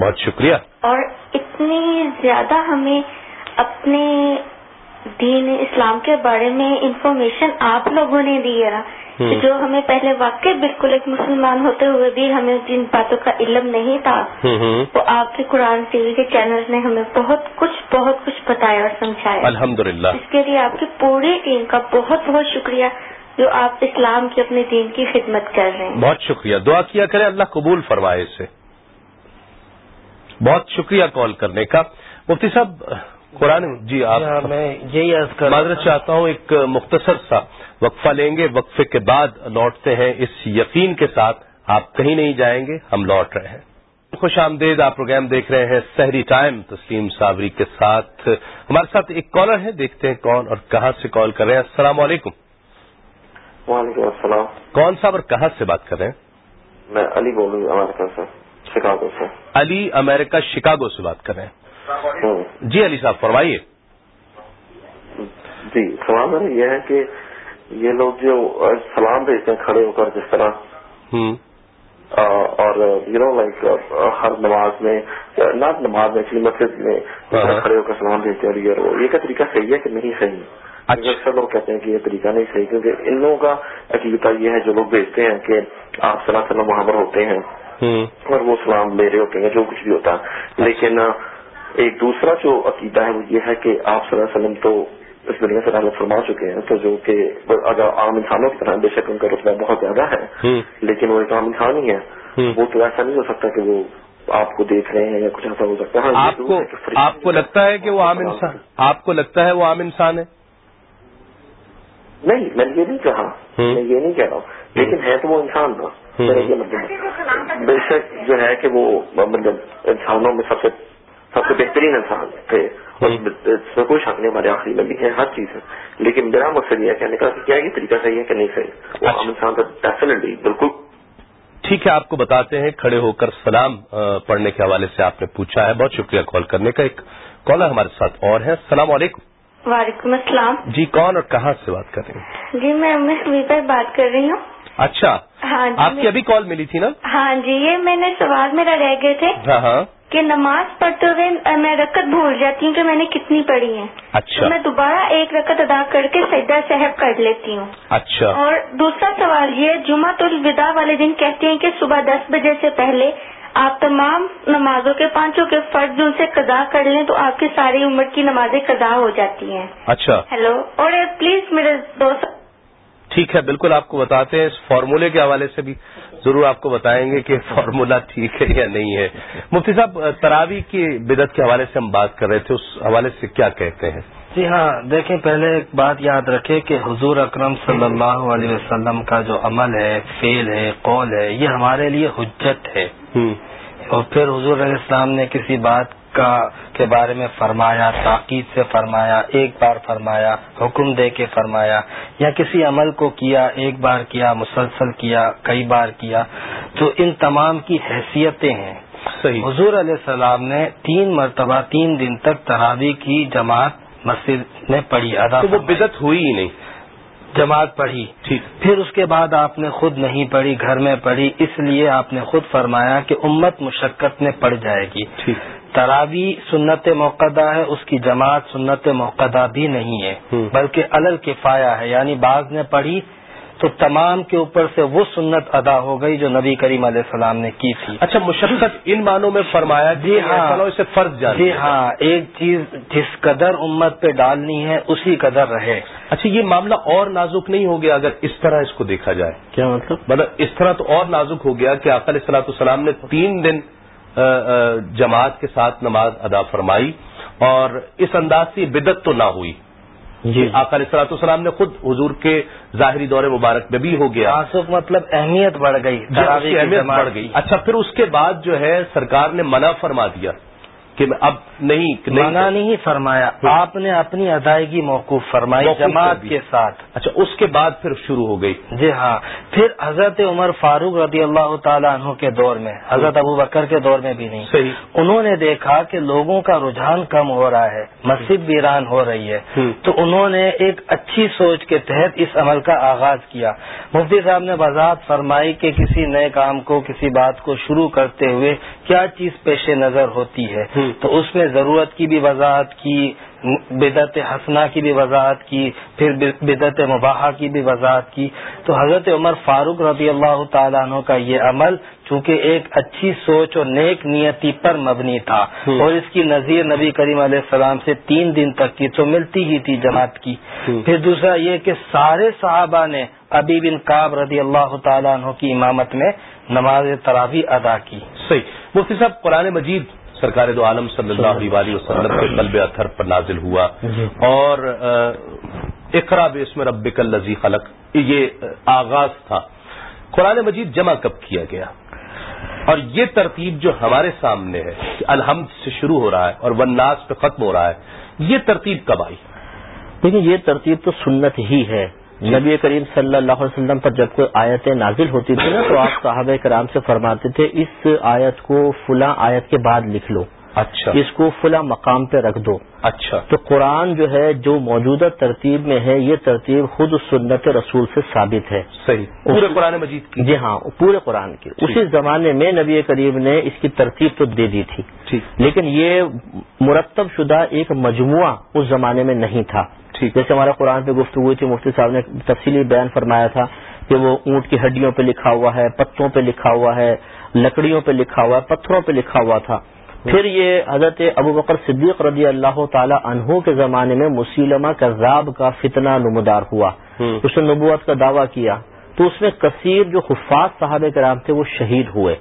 بہت شکریہ۔ اور اتنی زیادہ ہمیں اپنے دین اسلام کے بارے میں انفارمیشن آپ لوگوں نے دی ہے جو ہمیں پہلے واقع بالکل ایک مسلمان ہوتے ہوئے بھی ہمیں جن باتوں کا علم نہیں تھا تو آپ کے قرآن ٹی وی کے چینل نے ہمیں بہت کچھ بہت کچھ بتایا اور سمجھایا۔ الحمد اس کے لیے آپ کی پوری ٹیم کا بہت بہت شکریہ جو آپ اسلام کی اپنے دین کی خدمت کر رہے ہیں۔ بہت شکریہ۔ دعا کیا کرے اللہ قبول فرمائے اسے۔ بہت شکریہ کال کرنے کا۔ مفتی صاحب قرآن جی آپ میں یہی عرض معذرت چاہتا ہوں ایک مختصر سا وقفہ لیں گے۔ وقفے کے بعد لوٹتے ہیں۔ اس یقین کے ساتھ آپ کہیں نہیں جائیں گے ہم لوٹ رہے ہیں۔ خوش آمدید آپ پروگرام دیکھ رہے ہیں سحری ٹائم تسلیم صابری کے ساتھ۔ ہمارے ساتھ ایک کالر ہے دیکھتے ہیں کون اور کہاں سے کال کر رہے ہیں۔ السلام علیکم۔ وعلیکم السلام۔ کون صاحب اور کہاں سے بات کر رہے ہیں؟ میں علی بول رہا ہوں امریکہ سے شکاگو سے۔ علی امریکہ شکاگو سے بات کر رہے ہیں۔ جی علی صاحب فرمائیے۔ جی سوال میرا یہ ہے کہ یہ لوگ جو سلام بھیجتے ہیں کھڑے ہو کر جس طرح اور یو نو لائک ہر نماز میں نہ نماز میں مسجد میں کھڑے ہو کر سلام بھیجتے ہیں اور یہ کا طریقہ صحیح ہے کہ نہیں صحیح؟ اچھا۔ اکثر لوگ کہتے ہیں کہ یہ طریقہ نہیں صحیح کیونکہ ان لوگوں کا عقیدہ یہ ہے جو لوگ بھیجتے ہیں کہ آپ صلاح وسلم وہاں پر ہوتے ہیں۔ اور وہ سلام لے رہے ہوتے ہیں جو کچھ بھی ہوتا۔ ہے لیکن ایک دوسرا جو عقیدہ ہے وہ یہ ہے کہ آپ صلی اللہ علیہ وسلم تو اس دنیا سے رحمت فرما چکے ہیں تو جو کہ اگر عام انسانوں کی طرح بے شک ان کا رتبہ بہت زیادہ ہے لیکن وہ ایک عام انسان ہی ہے وہ تو ایسا نہیں ہو سکتا کہ وہ آپ کو دیکھ رہے ہیں یا کچھ ایسا ہو سکتا ہے۔ آپ کو آپ کو لگتا ہے کہ وہ عام انسان آپ کو لگتا ہے وہ عام انسان ہے؟ نہیں میں نے یہ نہیں کہا۔ میں یہ نہیں کہہ رہا ہوں۔ لیکن ہے تو وہ انسان تھا مطلب بے شک جو ہے کہ وہ مطلب انسانوں میں سب سے سب سے بہترین انسان تھے۔ اس میں کوئی شک نہیں ہمارے آخری میں بھی ہے ہر چیز ہے لیکن میرا مقصد یہ کہنے کا کہ کیا یہ طریقہ صحیح ہے کہ نہیں صحیح؟ وہ عام انسان کا ڈیفینیٹلی بالکل۔ ٹھیک ہے آپ کو بتاتے ہیں کھڑے ہو کر سلام پڑھنے کے حوالے سے آپ نے پوچھا ہے۔ بہت شکریہ کال کرنے کا۔ ایک کالر ہمارے ساتھ اور ہے۔ السلام علیکم۔ وعلیکم السلام۔ جی کون اور کہاں سے بات کر رہے ہیں؟ جی میں بات کر رہی ہوں۔ اچھا ہاں آپ کی ابھی کال ملی تھی نا؟ ہاں جی یہ میں نے سوال میرا رہ گئے تھے ہاں ہاں۔ کہ نماز پڑھتے ہوئے میں رکت بھول جاتی ہوں کہ میں نے کتنی پڑھی ہے اچھا۔ میں دوبارہ ایک رکت ادا کر کے سجدہ صاحب کر لیتی ہوں۔ اچھا۔ اور دوسرا سوال یہ جمعہ الوداع والے دن کہتے ہیں کہ صبح دس بجے سے پہلے آپ تمام نمازوں کے پانچوں کے فرض ان سے قضا کر لیں تو آپ کی ساری عمر کی نمازیں قضا ہو جاتی ہیں۔ اچھا۔ ہیلو اور پلیز میرے دوست ٹھیک ہے بالکل آپ کو بتاتے ہیں اس فارمولے کے حوالے سے بھی ضرور آپ کو بتائیں گے کہ فارمولا ٹھیک ہے یا نہیں ہے۔ مفتی صاحب تراوی کی بدت کے حوالے سے ہم بات کر رہے تھے اس حوالے سے کیا کہتے ہیں؟ جی ہاں دیکھیں پہلے ایک بات یاد رکھے کہ حضور اکرم صلی اللہ علیہ وسلم کا جو عمل ہے فیل ہے قول ہے یہ ہمارے لیے حجت ہے۔ اور پھر حضور علیہ السلام نے کسی بات کا کے بارے میں فرمایا تاکید سے فرمایا ایک بار فرمایا حکم دے کے فرمایا یا کسی عمل کو کیا ایک بار کیا مسلسل کیا کئی بار کیا تو ان تمام کی حیثیتیں ہیں۔ صحیح۔ حضور علیہ السلام نے تین مرتبہ تین دن تک تراوی کی جماعت مسجد میں پڑھی ادا تو وہ بدت ہوئی ہی نہیں۔ جماعت پڑھی۔ ٹھیک۔ پھر اس کے بعد آپ نے خود نہیں پڑھی گھر میں پڑھی اس لیے آپ نے خود فرمایا کہ امت مشقت میں پڑ جائے گی۔ ٹھیک۔ تراوی سنت موقع ہے اس کی جماعت سنت موقع بھی نہیں ہے بلکہ الل کفایا ہے یعنی بعض نے پڑھی تو تمام کے اوپر سے وہ سنت ادا ہو گئی جو نبی کریم علیہ السلام نے کی تھی۔ اچھا مشقت ان معنوں میں فرمایا جی ہاں۔ اسے فرض جان جی ہاں ایک چیز جس قدر امت پہ ڈالنی ہے اسی قدر رہے۔ اچھا یہ معاملہ اور نازک نہیں ہو گیا اگر اس طرح اس کو دیکھا جائے۔ کیا مطلب؟ مطلب اس طرح تو اور نازک ہو گیا کہ آقا علیہ السلام نے تین دن جماعت کے ساتھ نماز ادا فرمائی اور اس انداز سے بدت تو نہ ہوئی۔ جی۔ آقا علیہ السلام نے خود حضور کے ظاہری دور مبارک میں بھی ہو گیا۔ مطلب اہمیت بڑھ گئی اہمیت بڑھ گئی۔ اچھا پھر اس کے بعد جو ہے سرکار نے منع فرما دیا۔ کہ اب نہیں منع نہیں فرمایا آپ نے اپنی ادائیگی موقوف فرمائی جماعت کے ساتھ۔ اچھا اس کے بعد پھر شروع ہو گئی۔ جی ہاں۔ پھر حضرت عمر فاروق رضی اللہ تعالیٰ عنہ کے دور میں حضرت ابو بکر کے دور میں بھی نہیں۔ صحیح۔ انہوں نے دیکھا کہ لوگوں کا رجحان کم ہو رہا ہے مسجد ویران ہو رہی ہے۔ تو انہوں نے ایک اچھی سوچ کے تحت اس عمل کا آغاز کیا۔ مفتی صاحب نے وضاحت فرمائی کہ کسی نئے کام کو کسی بات کو شروع کرتے ہوئے کیا چیز پیش نظر ہوتی ہے۔ تو اس میں ضرورت کی بھی وضاحت کی بدعت حسنا کی بھی وضاحت کی پھر بدعت مباحہ کی بھی وضاحت کی۔ تو حضرت عمر فاروق رضی اللہ تعالیٰ عنہ کا یہ عمل چونکہ ایک اچھی سوچ اور نیک نیتی پر مبنی تھا۔ اور اس کی نظیر نبی کریم علیہ السلام سے تین دن تک کی تو ملتی ہی تھی جماعت کی۔ پھر دوسرا یہ کہ سارے صحابہ نے ابی بن کاب رضی اللہ تعالیٰ عنہ کی امامت میں نماز تراوی ادا کی۔ صحیح۔ مفتی صاحب قرآن مجید سرکار دو عالم صلی اللہ علیہ وسلم کے قلب اتھر پر نازل ہوا۔ جی۔ اور اقرا بس میں رب الزی خلق۔ یہ آغاز تھا۔ قرآن مجید جمع کب کیا گیا؟ اور یہ ترتیب جو ہمارے سامنے ہے کہ الحمد سے شروع ہو رہا ہے اور وناس پہ ختم ہو رہا ہے یہ ترتیب کب آئی؟ دیکھیے یہ ترتیب تو سنت ہی ہے۔ نبی کریم صلی اللہ علیہ وسلم پر جب کوئی آیتیں نازل ہوتی تھی نا تو آپ صحابہ کرام سے فرماتے تھے اس آیت کو فلاں آیت کے بعد لکھ لو۔ اچھا۔ اس کو فلاں مقام پہ رکھ دو۔ اچھا۔ تو قرآن جو ہے جو موجودہ ترتیب میں ہے یہ ترتیب خود سنت رسول سے ثابت ہے۔ صحیح۔ پورے قرآن مجید کی۔ جی ہاں پورے قرآن کی۔ اسی زمانے میں نبی کریم نے اس کی ترتیب تو دے دی تھی۔ لیکن یہ مرتب شدہ ایک مجموعہ اس زمانے میں نہیں تھا۔ جیسے ہمارا قرآن پہ گفتگو ہوئی تھی مفتی صاحب نے تفصیلی بیان فرمایا تھا کہ وہ اونٹ کی ہڈیوں پہ لکھا ہوا ہے پتوں پہ لکھا ہوا ہے لکڑیوں پہ لکھا ہوا ہے پتھروں پہ لکھا ہوا تھا۔ پھر یہ حضرت ابو بکر صدیق رضی اللہ تعالی عنہ کے زمانے میں مسلمہ کذاب کا فتنہ نمودار ہوا۔ اس نے نبوت کا دعویٰ کیا۔ تو اس میں کثیر جو حفاظ صاحب کرام تھے وہ شہید ہوئے۔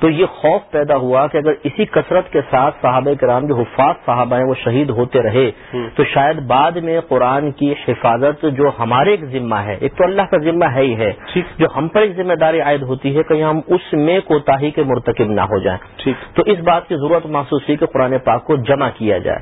تو یہ خوف پیدا ہوا کہ اگر اسی کثرت کے ساتھ صحابہ کرام جو حفاظ صاحبہ ہیں وہ شہید ہوتے رہے تو شاید بعد میں قرآن کی حفاظت جو ہمارے ایک ذمہ ہے ایک تو اللہ کا ذمہ ہے ہی ہے جو ہم پر ایک ذمہ داری عائد ہوتی ہے کہ ہم اس میں کوتاہی کے مرتکب نہ ہو جائیں۔ تو اس بات کی ضرورت محسوس ہوئی کہ قرآن پاک کو جمع کیا جائے۔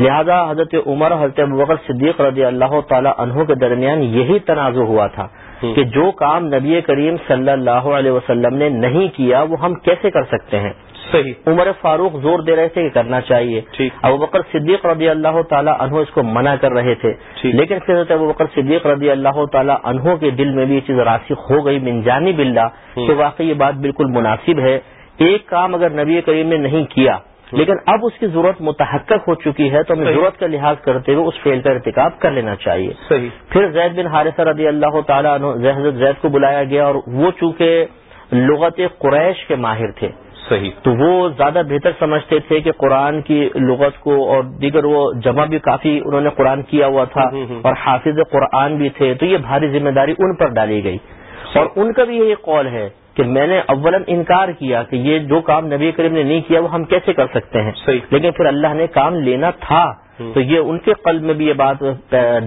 لہذا حضرت عمر حضرت بکر صدیق رضی اللہ تعالی عنہ کے درمیان یہی تنازع ہوا تھا۔ کہ جو کام نبی کریم صلی اللہ علیہ وسلم نے نہیں کیا وہ ہم کیسے کر سکتے ہیں؟ صحیح۔ عمر فاروق زور دے رہے تھے کہ کرنا چاہیے۔ ابو بکر صدیق رضی اللہ تعالیٰ عنہ اس کو منع کر رہے تھے۔ لیکن پھر ابو بکر صدیق رضی اللہ تعالیٰ عنہ کے دل میں بھی یہ چیز راسخ ہو گئی منجانی بلّہ تو واقعی یہ بات بالکل مناسب ہے۔ ایک کام اگر نبی کریم نے نہیں کیا لیکن اب اس کی ضرورت متحقق ہو چکی ہے تو ہمیں ضرورت کا لحاظ کرتے ہوئے اس فیل کا ارتکاب کر لینا چاہیے۔ صحیح۔ پھر زید بن حارثہ رضی اللہ تعالیٰ حضرت زید کو بلایا گیا اور وہ چونکہ لغت قریش کے ماہر تھے صحیح۔ تو وہ زیادہ بہتر سمجھتے تھے کہ قرآن کی لغت کو اور دیگر وہ جمع بھی کافی انہوں نے قرآن کیا ہوا تھا اور حافظ قرآن بھی تھے تو یہ بھاری ذمہ داری ان پر ڈالی گئی۔ اور ان کا بھی یہ قول ہے کہ میں نے اولن انکار کیا کہ یہ جو کام نبی کریم نے نہیں کیا وہ ہم کیسے کر سکتے ہیں؟ صحیح. لیکن پھر اللہ نے کام لینا تھا۔ تو یہ ان کے قلب میں بھی یہ بات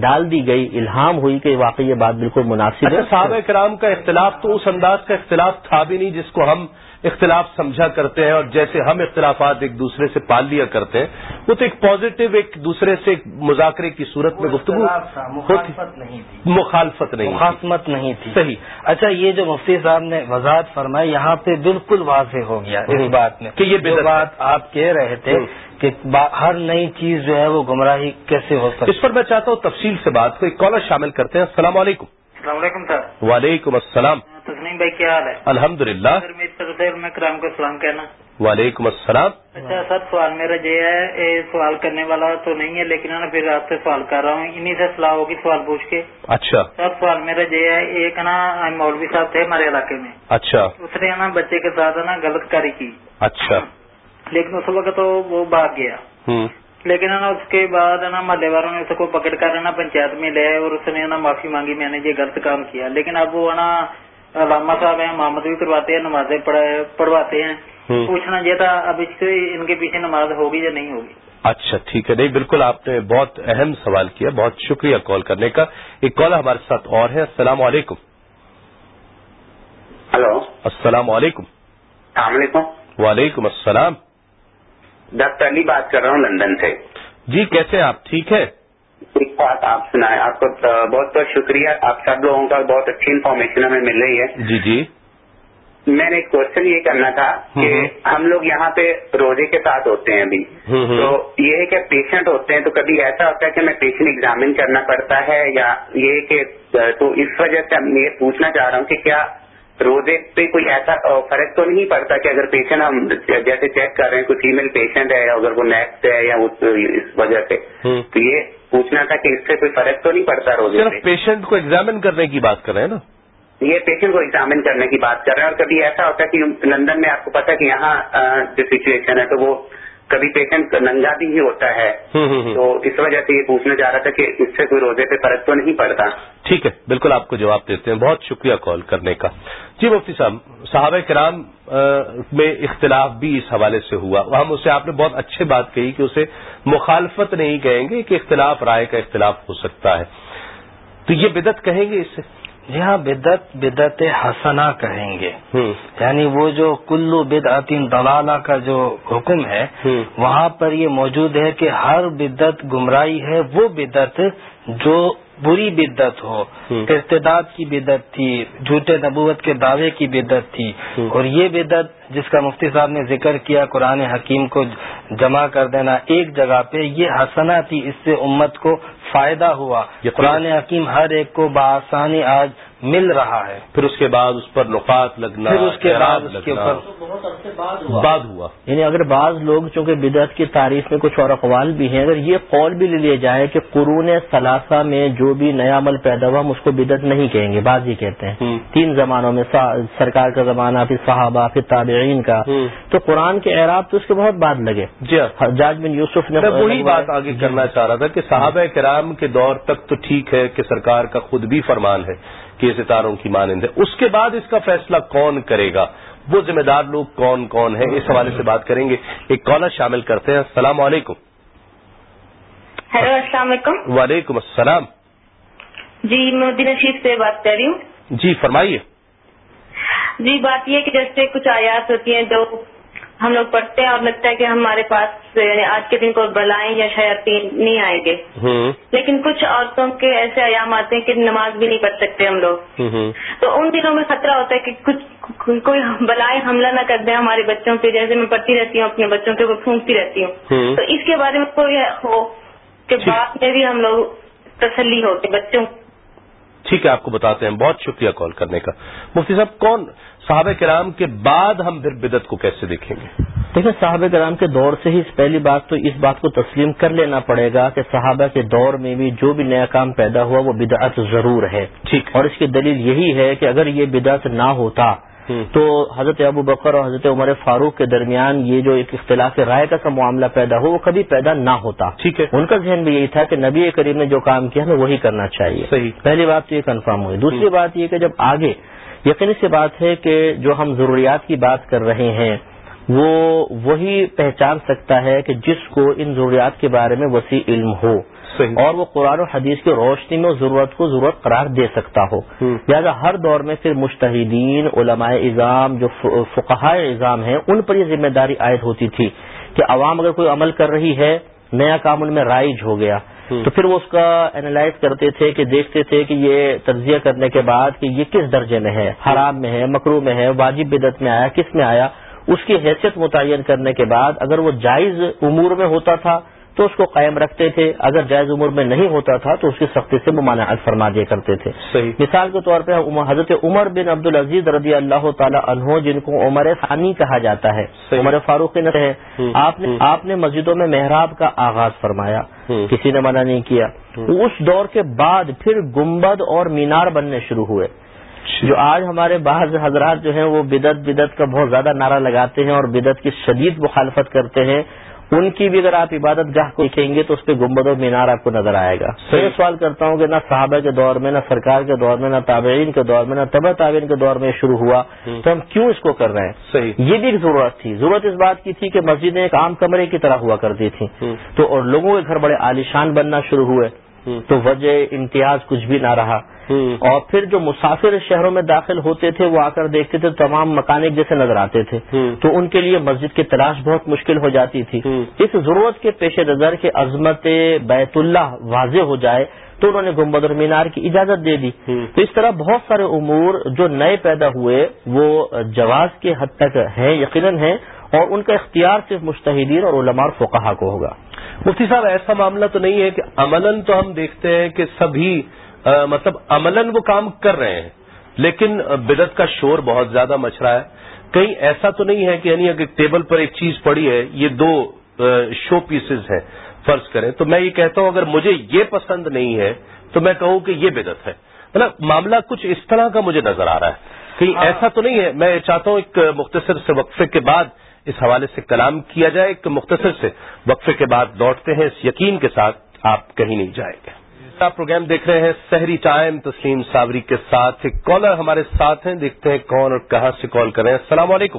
ڈال دی گئی الہام ہوئی کہ واقعی یہ بات بالکل مناسب ہے۔ اچھا، صحابہ کرام کا اختلاف تو اس انداز کا اختلاف تھا بھی نہیں جس کو ہم اختلاف سمجھا کرتے ہیں اور جیسے ہم اختلافات ایک دوسرے سے پال لیا کرتے ہیں وہ تو ایک پازیٹو ایک دوسرے سے مذاکرے کی صورت میں گفتگو مخالفت نہیں تھی۔ مخالفت نہیں مخاصمت نہیں تھی۔ صحیح۔ اچھا یہ جو مفتی صاحب نے وضاحت فرمائی یہاں پہ بالکل واضح ہو گیا اس بات میں۔ کہ یہ بات آپ کہہ رہے تھے کہ ہر نئی چیز جو ہے وہ گمراہی کیسے ہو سکتی اس پر میں چاہتا ہوں تفصیل سے بات کو ایک کالر شامل کرتے ہیں۔ السلام علیکم۔ السلام علیکم سر۔ وعلیکم السلام۔ تسنیم بھائی کیا حال ہے؟ الحمد للہ میں کرام کو سلام کہنا۔ وعلیکم السلام۔ اچھا سر سوال میرا یہ ہے سوال کرنے والا تو نہیں ہے لیکن نا پھر آپ سے سوال کر رہا ہوں۔ انہیں سے سلاح ہوگی سوال پوچھ کے۔ اچھا۔ سر سوال میرا یہ ہے ایک نا مولوی صاحب تھے ہمارے علاقے میں۔ اچھا۔ اس نے نا بچے کے ساتھ نا غلط کاری کی۔ اچھا۔ لیکن اس وقت تو وہ بھاگ گیا۔ لیکن نا اس کے بعد نا محلے والوں نے اس کو پکڑ کر نا پنچایت میں لے اور اس نے نا معافی مانگی میں نے یہ غلط کام کیا۔ لیکن اب وہ نا علامہ صاحب ہیں محمد بھی کرواتے ہیں نمازیں پڑھواتے ہیں۔ پوچھنا یہ تھا اب اس کے ان کے پیچھے نماز ہوگی یا نہیں ہوگی؟ اچھا ٹھیک ہے۔ نہیں بالکل آپ نے بہت اہم سوال کیا بہت شکریہ کال کرنے کا۔ ایک کال ہمارے ساتھ اور ہے۔ السلام علیکم۔ ہلو۔ السلام علیکم۔ السلام علیکم۔ وعلیکم السلام۔ ڈاکٹر علی بات کر رہا ہوں لندن سے۔ جی کیسے آپ؟ ٹھیک ہے ایک بات آپ سنائیں آپ کو بہت بہت شکریہ۔ آپ سب لوگوں کا بہت اچھی انفارمیشن ہمیں مل رہی ہے۔ جی جی۔ میں نے ایک کوشچن یہ کرنا تھا کہ ہم لوگ یہاں پہ روزے کے ساتھ ہوتے ہیں ابھی۔ تو یہ ہے کہ پیشنٹ ہوتے ہیں تو کبھی ایسا ہوتا ہے کہ میں پیشنٹ ایگزامن کرنا پڑتا ہے یا یہ کہ تو اس وجہ سے میں یہ پوچھنا چاہ رہا ہوں کہ کیا روزے پہ کوئی ایسا فرق تو نہیں پڑتا کہ اگر پیشنٹ ہم جیسے چیک کر رہے ہیں کوئی فیمل پیشنٹ ہے اگر وہ نیکسٹ ہے یا اس وجہ سے۔ تو یہ پوچھنا تھا کہ اس سے کوئی فرق تو نہیں پڑتا روزے پیشنٹ کو ایگزامن کرنے کی بات کر رہے ہیں نا؟ یہ پیشنٹ کو ایگزامن کرنے کی بات کر رہے ہیں اور کبھی ایسا ہوتا ہے کہ لندن میں آپ کو پتا کہ یہاں جو سچویشن ہے تو وہ کبھی پیشنٹ ننگا بھی ہی ہوتا ہے تو اس وجہ سے یہ پوچھنا چاہ رہا تھا کہ اس سے کوئی روزے پہ فرق تو نہیں پڑتا؟ ٹھیک ہے بالکل آپ کو جواب دیتے ہیں۔ بہت شکریہ کال کرنے کا۔ جی مفتی صاحب صحابہ کرام میں اختلاف بھی اس حوالے سے ہوا۔ ہم اسے آپ نے بہت اچھی بات کہی کہ اسے مخالفت نہیں کہیں گے کہ اختلاف رائے کا اختلاف ہو سکتا ہے۔ تو یہ بدت کہیں گے اس سے جی ہاں بدت بدت حسنا کہیں گے۔ یعنی وہ جو کلو بدعتین دلالہ کا جو حکم ہے وہاں پر یہ موجود ہے کہ ہر بدت گمراہی ہے وہ بدت جو بری بدت ہو۔ ارتداد کی بدت تھی جھوٹے نبوت کے دعوے کی بدت تھی۔ اور یہ بدت جس کا مفتی صاحب نے ذکر کیا قرآن حکیم کو جمع کر دینا ایک جگہ پہ یہ حسنا تھی اس سے امت کو فائدہ ہوا۔ قرآن حکیم ہر ایک کو بآسانی آج مل رہا ہے۔ پھر اس کے بعد اس پر نقات لگنا پھر اس کے بعد اس کے اوپر بعد ہوا۔ یعنی اگر بعض لوگ چونکہ بدعت کی تعریف میں کچھ اور اقوال بھی ہیں اگر یہ قول بھی لے لیا جائے کہ قرون ثلاثہ میں جو بھی نیا عمل پیدا ہوا ہم اس کو بدعت نہیں کہیں گے۔ بعض ہی کہتے ہیں۔ تین زمانوں میں سرکار کا زمانہ پھر صحابہ پھر تابعین کا۔ تو قرآن کے اعراب تو اس کے بہت بعد لگے۔ جی۔ جاج بن یوسف نے وہی بات آگے کرنا چاہ رہا تھا کہ صحابہ کرام کے دور تک تو ٹھیک ہے کہ سرکار کا خود بھی فرمان ہے۔ کہ ستاروں کی مانند ہے۔ اس کے بعد اس کا فیصلہ کون کرے گا؟ وہ ذمہ دار لوگ کون کون ہیں؟ اس حوالے سے بات کریں گے۔ ایک کالر شامل کرتے ہیں۔ السلام علیکم۔ ہیلو السلام علیکم۔ وعلیکم السلام۔ جی میں الدین رشید سے بات کر رہی ہوں۔ جی فرمائیے۔ جی بات یہ کہ جیسے کچھ آیات ہوتی ہیں جو ہم لوگ پڑھتے ہیں اور لگتا ہے کہ ہمارے پاس یعنی آج کے دن کو بلائیں یا شاید نہیں آئیں گے۔ لیکن کچھ عورتوں کے ایسے ایام آتے ہیں کہ نماز بھی نہیں پڑھ سکتے ہم لوگ۔ تو ان دنوں میں خطرہ ہوتا ہے کہ کچھ کوئی بلائیں حملہ نہ کر دیں ہمارے بچوں پہ۔ جیسے میں پڑھتی رہتی ہوں اپنے بچوں کے اوپر پھونکتی رہتی ہوں۔ تو اس کے بارے میں کوئی ہو کہ بعد میں بھی ہم لوگ تسلی ہوتے بچوں ٹھیک ہے آپ کو بتاتے ہیں۔ بہت شکریہ کال کرنے کا۔ مفتی صاحب کون صحابہ کرام کے بعد ہم پھر بدت کو کیسے دیکھیں گے؟ دیکھیں صحابہ کرام کے دور سے ہی پہلی بات تو اس بات کو تسلیم کر لینا پڑے گا کہ صحابہ کے دور میں بھی جو بھی نیا کام پیدا ہوا وہ بدعت ضرور ہے۔ ٹھیک۔ اور اس کی دلیل یہی ہے کہ اگر یہ بدعت نہ ہوتا تو حضرت ابو بکر اور حضرت عمر فاروق کے درمیان یہ جو ایک اختلاف رائے کا معاملہ پیدا ہو وہ کبھی پیدا نہ ہوتا۔ ٹھیک ہے۔ ان کا ذہن بھی یہی تھا کہ نبی کریم نے جو کام کیا ہمیں وہی کرنا چاہیے۔ صحیح۔ پہلی بات تو یہ کنفرم ہوئی۔ دوسری بات یہ کہ جب آگے یقینی سی بات ہے کہ جو ہم ضروریات کی بات کر رہے ہیں وہ وہی پہچان سکتا ہے کہ جس کو ان ضروریات کے بارے میں وسیع علم ہو۔ اور وہ قرآن و حدیث کی روشنی میں ضرورت کو ضرورت قرار دے سکتا ہو۔ لہٰذا ہر دور میں پھر مشتحدین علماء اظام جو فقہ اظام ہیں ان پر یہ ذمہ داری عائد ہوتی تھی کہ عوام اگر کوئی عمل کر رہی ہے نیا کام ان میں رائج ہو گیا۔ تو پھر وہ اس کا اینالائز کرتے تھے کہ دیکھتے تھے کہ یہ تجزیہ کرنے کے بعد کہ یہ کس درجے میں ہے، حرام میں ہے مکرو میں ہے، واجب بدت میں آیا، کس میں آیا؟ اس کی حیثیت متعین کرنے کے بعد اگر وہ جائز امور میں ہوتا تھا تو اس کو قائم رکھتے تھے۔ اگر جائز عمر میں نہیں ہوتا تھا تو اس کی سختی سے ممانعت فرما دیا کرتے تھے۔ صحیح۔ مثال کے طور پہ حضرت عمر بن عبد العزیز رضی اللہ تعالی عنہ جن کو عمر ثانی کہا جاتا ہے عمر فاروق ہے آپ نے آپ نے مسجدوں میں محراب کا آغاز فرمایا۔ کسی نے منع نہیں کیا۔ اس دور کے بعد پھر گمبد اور مینار بننے شروع ہوئے۔ جو آج ہمارے بعض حضرات جو ہیں وہ بدت بدت کا بہت زیادہ نعرہ لگاتے ہیں اور بدت کی شدید مخالفت کرتے ہیں۔ ان کی بھی اگر آپ عبادت گاہ کو دیکھیں گے تو اس پہ گمبد و مینار آپ کو نظر آئے گا۔ میں سوال کرتا ہوں کہ نہ صحابہ کے دور میں نہ سرکار کے دور میں نہ تابعین کے دور میں نہ طبع تعبین کے دور میں شروع ہوا تو ہم کیوں اس کو کر رہے ہیں؟ صحیح۔ یہ بھی ایک ضرورت تھی۔ ضرورت اس بات کی تھی کہ مسجدیں ایک عام کمرے کی طرح ہوا کرتی تھیں۔ تو اور لوگوں کے گھر بڑے عالیشان بننا شروع ہوئے۔ تو وجہ امتیاز کچھ بھی نہ رہا۔ اور پھر جو مسافر شہروں میں داخل ہوتے تھے وہ آ کر دیکھتے تھے تمام مکانک جیسے نظر آتے تھے۔ تو ان کے لیے مسجد کی تلاش بہت مشکل ہو جاتی تھی۔ اس ضرورت کے پیش نظر کے عظمت بیت اللہ واضح ہو جائے تو انہوں نے گمبد اور مینار کی اجازت دے دی۔ تو اس طرح بہت سارے امور جو نئے پیدا ہوئے وہ جواز کے حد تک ہیں یقیناً ہیں اور ان کا اختیار صرف مشتحدین اور علماء فقہا کو ہوگا۔ مفتی صاحب ایسا معاملہ تو نہیں ہے کہ عملاً تو ہم دیکھتے ہیں کہ سبھی مطلب عملاً وہ کام کر رہے ہیں لیکن بدت کا شور بہت زیادہ مچ رہا ہے۔ کہیں ایسا تو نہیں ہے کہ یعنی اگر ٹیبل پر ایک چیز پڑی ہے یہ دو شو پیسز ہیں فرض کریں۔ تو میں یہ کہتا ہوں اگر مجھے یہ پسند نہیں ہے تو میں کہوں کہ یہ بدت ہے۔ مطلب معاملہ کچھ اس طرح کا مجھے نظر آ رہا ہے۔ کہیں ہاں۔ ایسا تو نہیں ہے میں چاہتا ہوں ایک مختصر سے وقفے کے بعد اس حوالے سے کلام کیا جائے ایک مختصر سے وقفے کے بعد لوٹتے ہیں اس یقین کے ساتھ آپ کہیں نہیں جائیں گے۔ آپ پروگرام دیکھ رہے ہیں سحری ٹائم تسلیم صابری کے ساتھ ایک کالر ہمارے ساتھ ہیں دیکھتے ہیں کون اور کہاں سے کال کر رہے ہیں۔ السلام علیکم۔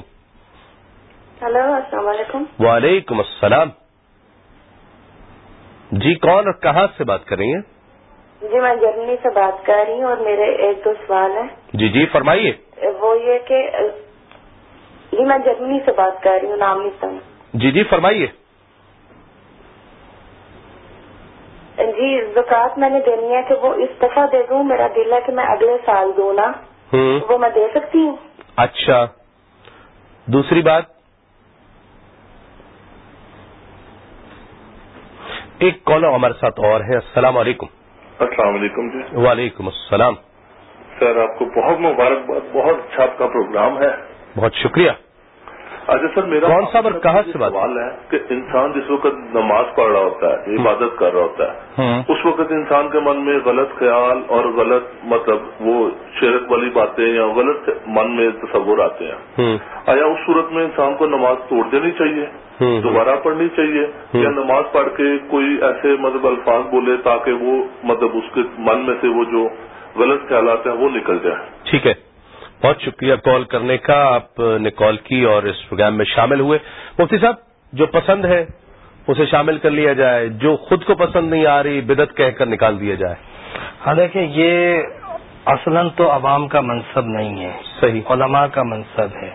ہلو السلام علیکم۔ وعلیکم السلام۔ جی کون اور کہاں سے بات کر رہی ہیں؟ جی میں جرمنی سے بات کر رہی ہوں اور میرے ایک دو سوال ہیں۔ جی جی فرمائیے۔ وہ یہ کہ جی میں جرمنی سے بات کر رہی ہوں نام جی جی فرمائیے۔ جی زکات میں نے دینی ہے کہ وہ اس دفعہ دے دوں میرا دل ہے کہ میں اگلے سال دوں نا۔ وہ میں دے سکتی ہوں؟ اچھا۔ دوسری بات۔ ایک کالر ہمارے ساتھ اور ہے۔ السلام علیکم۔ السلام علیکم جی۔ وعلیکم السلام۔ سر آپ کو بہت مبارکباد بہت اچھا آپ کا پروگرام ہے۔ بہت شکریہ۔ اچھا سر میرا کون سا کہاں سے سوال ہے کہ انسان جس وقت نماز پڑھ رہا ہوتا ہے عبادت کر رہا ہوتا ہے اس وقت انسان کے من میں غلط خیال اور غلط مطلب وہ شیرت والی باتیں یا غلط من میں تصور آتے ہیں۔ آیا اس صورت میں انسان کو نماز توڑ دینی چاہیے؟ دوبارہ پڑھنی چاہیے؟ یا نماز پڑھ کے کوئی ایسے مطلب الفاظ بولے تاکہ وہ مطلب اس کے من میں سے وہ جو غلط خیالات ہیں وہ نکل جائے ٹھیک ہے۔ بہت شکریہ کال کرنے کا، آپ نے کال کی اور اس پروگرام میں شامل ہوئے۔ مفتی صاحب، جو پسند ہے، اسے شامل کر لیا جائے۔ جو خود کو پسند نہیں آ رہی بدت کہہ کر نکال دیا جائے۔ ہاں دیکھیں، یہ اصلاً تو عوام کا منصب نہیں ہے صحیح۔ علماء کا منصب ہے۔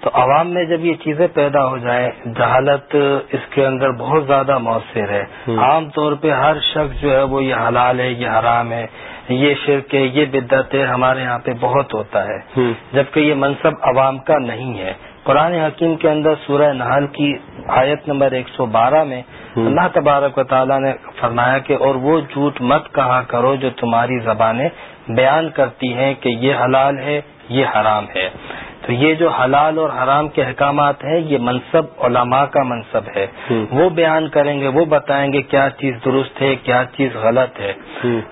تو عوام میں جب یہ چیزیں پیدا ہو جائیں جہالت اس کے اندر بہت زیادہ مؤثر ہے۔ عام طور پہ ہر شخص جو ہے وہ یہ حلال ہے یہ حرام ہے یہ شرک ہے یہ بدت ہے ہمارے یہاں پہ بہت ہوتا ہے۔ جبکہ یہ منصب عوام کا نہیں ہے۔ قرآن حکیم کے اندر سورہ نحل کی آیت نمبر ایک سو بارہ میں اللہ تبارک و تعالیٰ نے فرمایا کہ اور وہ جھوٹ مت کہا کرو جو تمہاری زبانیں بیان کرتی ہیں کہ یہ حلال ہے یہ حرام ہے۔ تو یہ جو حلال اور حرام کے احکامات ہیں یہ منصب علماء کا منصب ہے۔ وہ بیان کریں گے وہ بتائیں گے کیا چیز درست ہے کیا چیز غلط ہے۔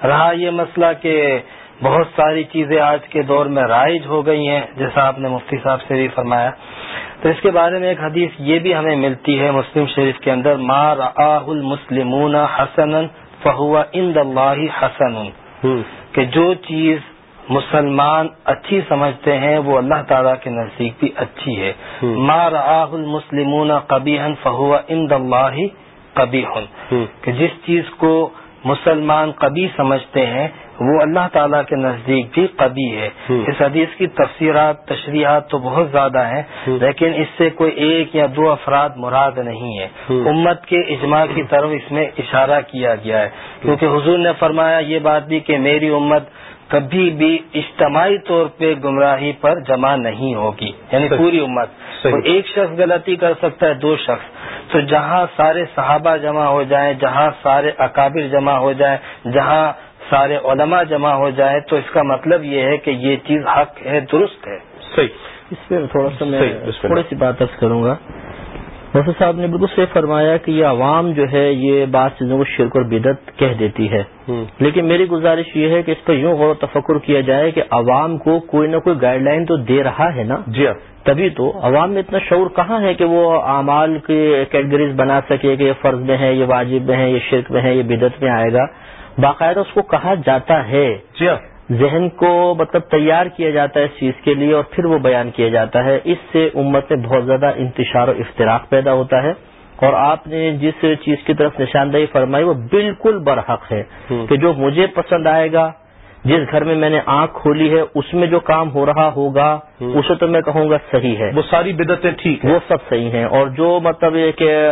رہا یہ مسئلہ کہ بہت ساری چیزیں آج کے دور میں رائج ہو گئی ہیں جیسا آپ نے مفتی صاحب سے بھی فرمایا۔ تو اس کے بارے میں ایک حدیث یہ بھی ہمیں ملتی ہے مسلم شریف کے اندر ما راہ المسلمون حسن فہو ان اللہ حسن کہ جو چیز مسلمان اچھی سمجھتے ہیں وہ اللہ تعالیٰ کے نزدیک بھی اچھی ہے۔ ما راہ المسلمون کبھی فہو ان اللہ کبھی کہ جس چیز کو مسلمان کبھی سمجھتے ہیں وہ اللہ تعالیٰ کے نزدیک بھی قبی ہے۔ اس حدیث کی تفسیرات تشریحات تو بہت زیادہ ہیں لیکن اس سے کوئی ایک یا دو افراد مراد نہیں ہے امت کے اجماع کی طرف اس میں اشارہ کیا گیا ہے۔ کیونکہ حضور نے فرمایا یہ بات بھی کہ میری امت کبھی بھی اجتماعی طور پہ گمراہی پر جمع نہیں ہوگی یعنی پوری امت۔ ایک شخص غلطی کر سکتا ہے دو شخص۔ تو جہاں سارے صحابہ جمع ہو جائیں جہاں سارے اکابر جمع ہو جائیں جہاں سارے علماء جمع ہو جائے تو اس کا مطلب یہ ہے کہ یہ چیز حق ہے درست ہے۔ صحیح۔ اس میں تھوڑا سا میں تھوڑی سی بات کروں گا۔ موسم صاحب نے بالکل صحیح فرمایا کہ یہ عوام جو ہے یہ بعض چیزوں کو شرک اور بدت کہہ دیتی ہے۔ لیکن میری گزارش یہ ہے کہ اس پر یوں غور و تفکر کیا جائے کہ عوام کو کوئی نہ کوئی گائیڈ لائن تو دے رہا ہے نا؟ جی ہاں۔ تبھی تو عوام میں اتنا شعور کہاں ہے کہ وہ اعمال کی کیٹیگریز بنا سکے کہ یہ فرض میں ہے یہ واجب میں ہے یہ شرک میں ہے یہ بدت میں آئے گا؟ باقاعدہ اس کو کہا جاتا ہے۔ جی ہاں۔ ذہن کو مطلب تیار کیا جاتا ہے اس چیز کے لیے اور پھر وہ بیان کیا جاتا ہے۔ اس سے امت میں بہت زیادہ انتشار و افطراک پیدا ہوتا ہے۔ اور آپ نے جس چیز کی طرف نشاندہی فرمائی وہ بالکل برحق ہے کہ جو مجھے پسند آئے گا جس گھر میں میں نے آنکھ کھولی ہے اس میں جو کام ہو رہا ہوگا اسے تو میں کہوں گا صحیح ہے۔ وہ ساری بدتیں ٹھیک وہ سب صحیح ہیں۔ اور جو مطلب یہ کہ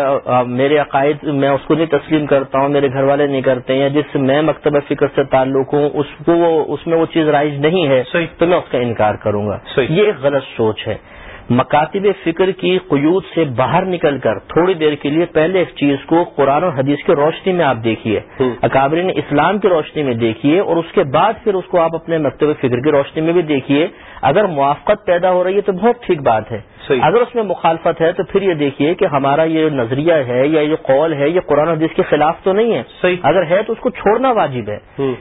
میرے عقائد میں اس کو نہیں تسلیم کرتا ہوں میرے گھر والے نہیں کرتے ہیں جس میں مکتب فکر سے تعلق ہوں اس کو اس میں وہ چیز رائج نہیں ہے تو میں اس کا انکار کروں گا۔ یہ ایک غلط سوچ ہے۔ مکاتب فکر کی قیود سے باہر نکل کر تھوڑی دیر کے لیے پہلے ایک چیز کو قرآن اور حدیث کی روشنی میں آپ دیکھیے۔ اکابرین اسلام کی روشنی میں دیکھیے اور اس کے بعد پھر اس کو آپ اپنے مکتب فکر کی روشنی میں بھی دیکھیے۔ اگر موافقت پیدا ہو رہی ہے تو بہت ٹھیک بات ہے۔ اگر اس میں مخالفت ہے تو پھر یہ دیکھیے کہ ہمارا یہ نظریہ ہے یا یہ قول ہے یہ قرآن حدیث کے خلاف تو نہیں ہے. اگر ہے تو اس کو چھوڑنا واجب ہے.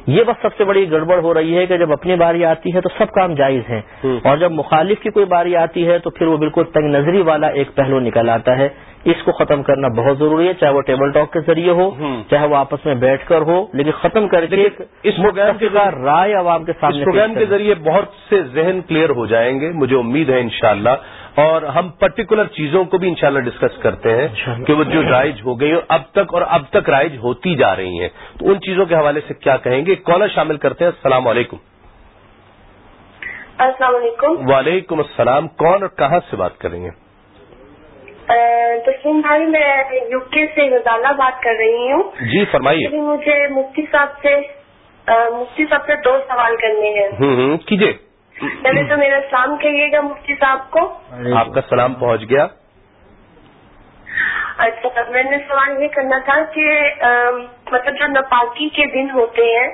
یہ بس سب سے بڑی گڑبڑ ہو رہی ہے کہ جب اپنی باری آتی ہے تو سب کام جائز ہیں. اور جب مخالف کی کوئی باری آتی ہے تو پھر وہ بالکل تنگ نظری والا ایک پہلو نکل آتا ہے. اس کو ختم کرنا بہت ضروری ہے چاہے وہ ٹیبل ٹاک کے ذریعے ہو چاہے وہ آپس میں بیٹھ کر ہو لیکن ختم کر کے اس پروگرام کے رائے عوام کے سامنے پروگرام کے ذریعے بہت سے ذہن کلیئر ہو جائیں گے. مجھے امید ہے انشاءاللہ اور ہم پرٹیکولر چیزوں کو بھی انشاءاللہ ڈسکس کرتے ہیں کہ وہ جو رائج ہو گئی اب تک اور اب تک رائج ہوتی جا رہی ہیں۔ تو ان چیزوں کے حوالے سے کیا کہیں گے؟ کالر شامل کرتے ہیں؟ السلام علیکم۔ السلام علیکم۔ وعلیکم السلام۔ کون اور کہاں سے بات کریں گے تسلیم بھائی میں یو کے سے غزالہ بات کر رہی ہوں۔ جی فرمائیے۔ مجھے مفتی صاحب سے مفتی صاحب سے دو سوال کرنے ہیں۔ کیجیے۔ پہلے تو میرا سلام کہیے گا مفتی صاحب کو۔ آپ کا سلام پہنچ گیا۔ اچھا میں نے سوال یہ کرنا تھا کہ مطلب جو نپاکی کے دن ہوتے ہیں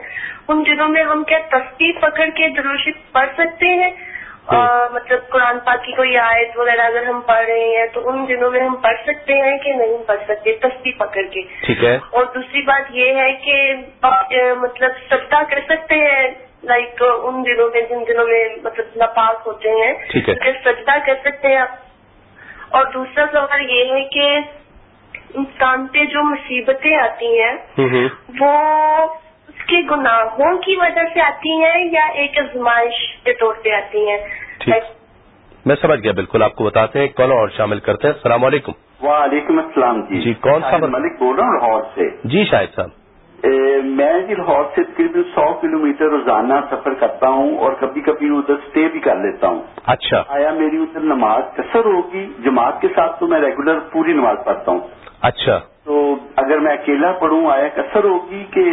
ان دنوں میں ہم کیا تصویر پکڑ کے دروشی پڑھ سکتے ہیں؟ مطلب قرآن پاک کی کوئی آیت وغیرہ اگر ہم پڑھ رہے ہیں تو ان دنوں میں ہم پڑھ سکتے ہیں کہ نہیں پڑھ سکتے تصویر پکڑ کے؟ ٹھیک ہے۔ اور دوسری بات یہ ہے کہ مطلب سجدہ کر سکتے ہیں؟ لائک ان دنوں میں جن دنوں میں مطلب ناپاک ہوتے ہیں۔ سجدہ کر سکتے ہیں اور دوسرا سوال یہ ہے کہ انسان پہ جو مصیبتیں آتی ہیں وہ اس کے گناہوں کی وجہ سے آتی ہیں یا ایک ازمائش کے طور پہ آتی ہیں؟ میں سمجھ گیا بالکل آپ کو بتاتے ہیں۔ کال اور شامل کرتے ہیں؟ السلام علیکم۔ وعلیکم السلام جی۔ جی کون سا ملک بول رہا ہوں لاہور سے۔ جی شاہد صاحب۔ میں جی لاہور سے تقریباً سو کلو میٹر روزانہ سفر کرتا ہوں اور کبھی کبھی ادھر اسٹے بھی کر لیتا ہوں۔ اچھا۔ آیا میری ادھر نماز کثر ہوگی؟ جماعت کے ساتھ تو میں ریگولر پوری نماز پڑھتا ہوں۔ اچھا۔ تو اگر میں اکیلا پڑھوں آیا کثر ہوگی کہ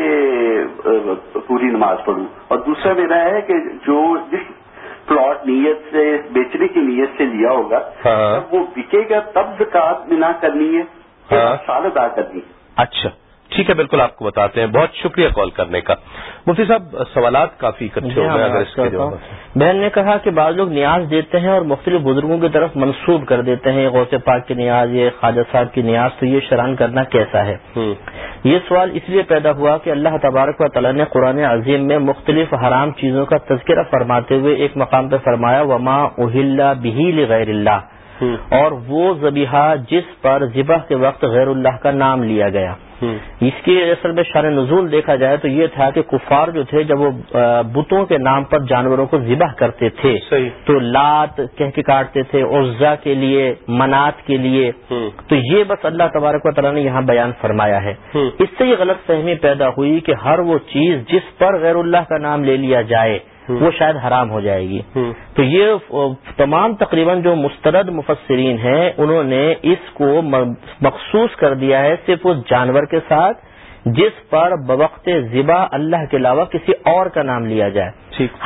پوری نماز پڑھوں؟ اور دوسرا میرا ہے کہ جو جس پلاٹ نیت سے بیچنے کی نیت سے لیا ہوگا ہاں۔ وہ بکے گا تب زکات بنا کرنی ہے ہاں۔ سال ادا کرنی اچھا۔ ٹھیک ہے بالکل آپ کو بتاتے ہیں۔ بہت شکریہ کال کرنے کا۔ مفتی صاحب سوالات کافی اکٹھے جی ہاں، اگر اس کے بہن نے کہا کہ بعض لوگ نیاز دیتے ہیں اور مختلف بزرگوں کی طرف منسوب کر دیتے ہیں۔ غوث پاک کی نیاز یہ خواجہ صاحب کی نیاز تو یہ شران کرنا کیسا ہے؟ یہ سوال اس لیے پیدا ہوا کہ اللہ تبارک و تعالیٰ نے قرآن عظیم میں مختلف حرام چیزوں کا تذکرہ فرماتے ہوئے ایک مقام پہ فرمایا وما اہل بہیل غیر اللہ اور وہ زبیحہ جس پر ذبح کے وقت غیر اللہ کا نام لیا گیا۔ اس کی اصل میں شان نزول دیکھا جائے تو یہ تھا کہ کفار جو تھے جب وہ بتوں کے نام پر جانوروں کو ذبح کرتے تھے تو لات کہہ کے کاٹتے تھے عزا کے لیے منات کے لیے۔ تو یہ بس اللہ تبارک و تعالیٰ نے یہاں بیان فرمایا ہے۔ اس سے یہ غلط فہمی پیدا ہوئی کہ ہر وہ چیز جس پر غیر اللہ کا نام لے لیا جائے وہ شاید حرام ہو جائے گی۔ تو یہ تمام تقریباً جو مسترد مفسرین ہیں انہوں نے اس کو مخصوص کر دیا ہے صرف اس جانور کے ساتھ جس پر بوقت ذبح اللہ کے علاوہ کسی اور کا نام لیا جائے۔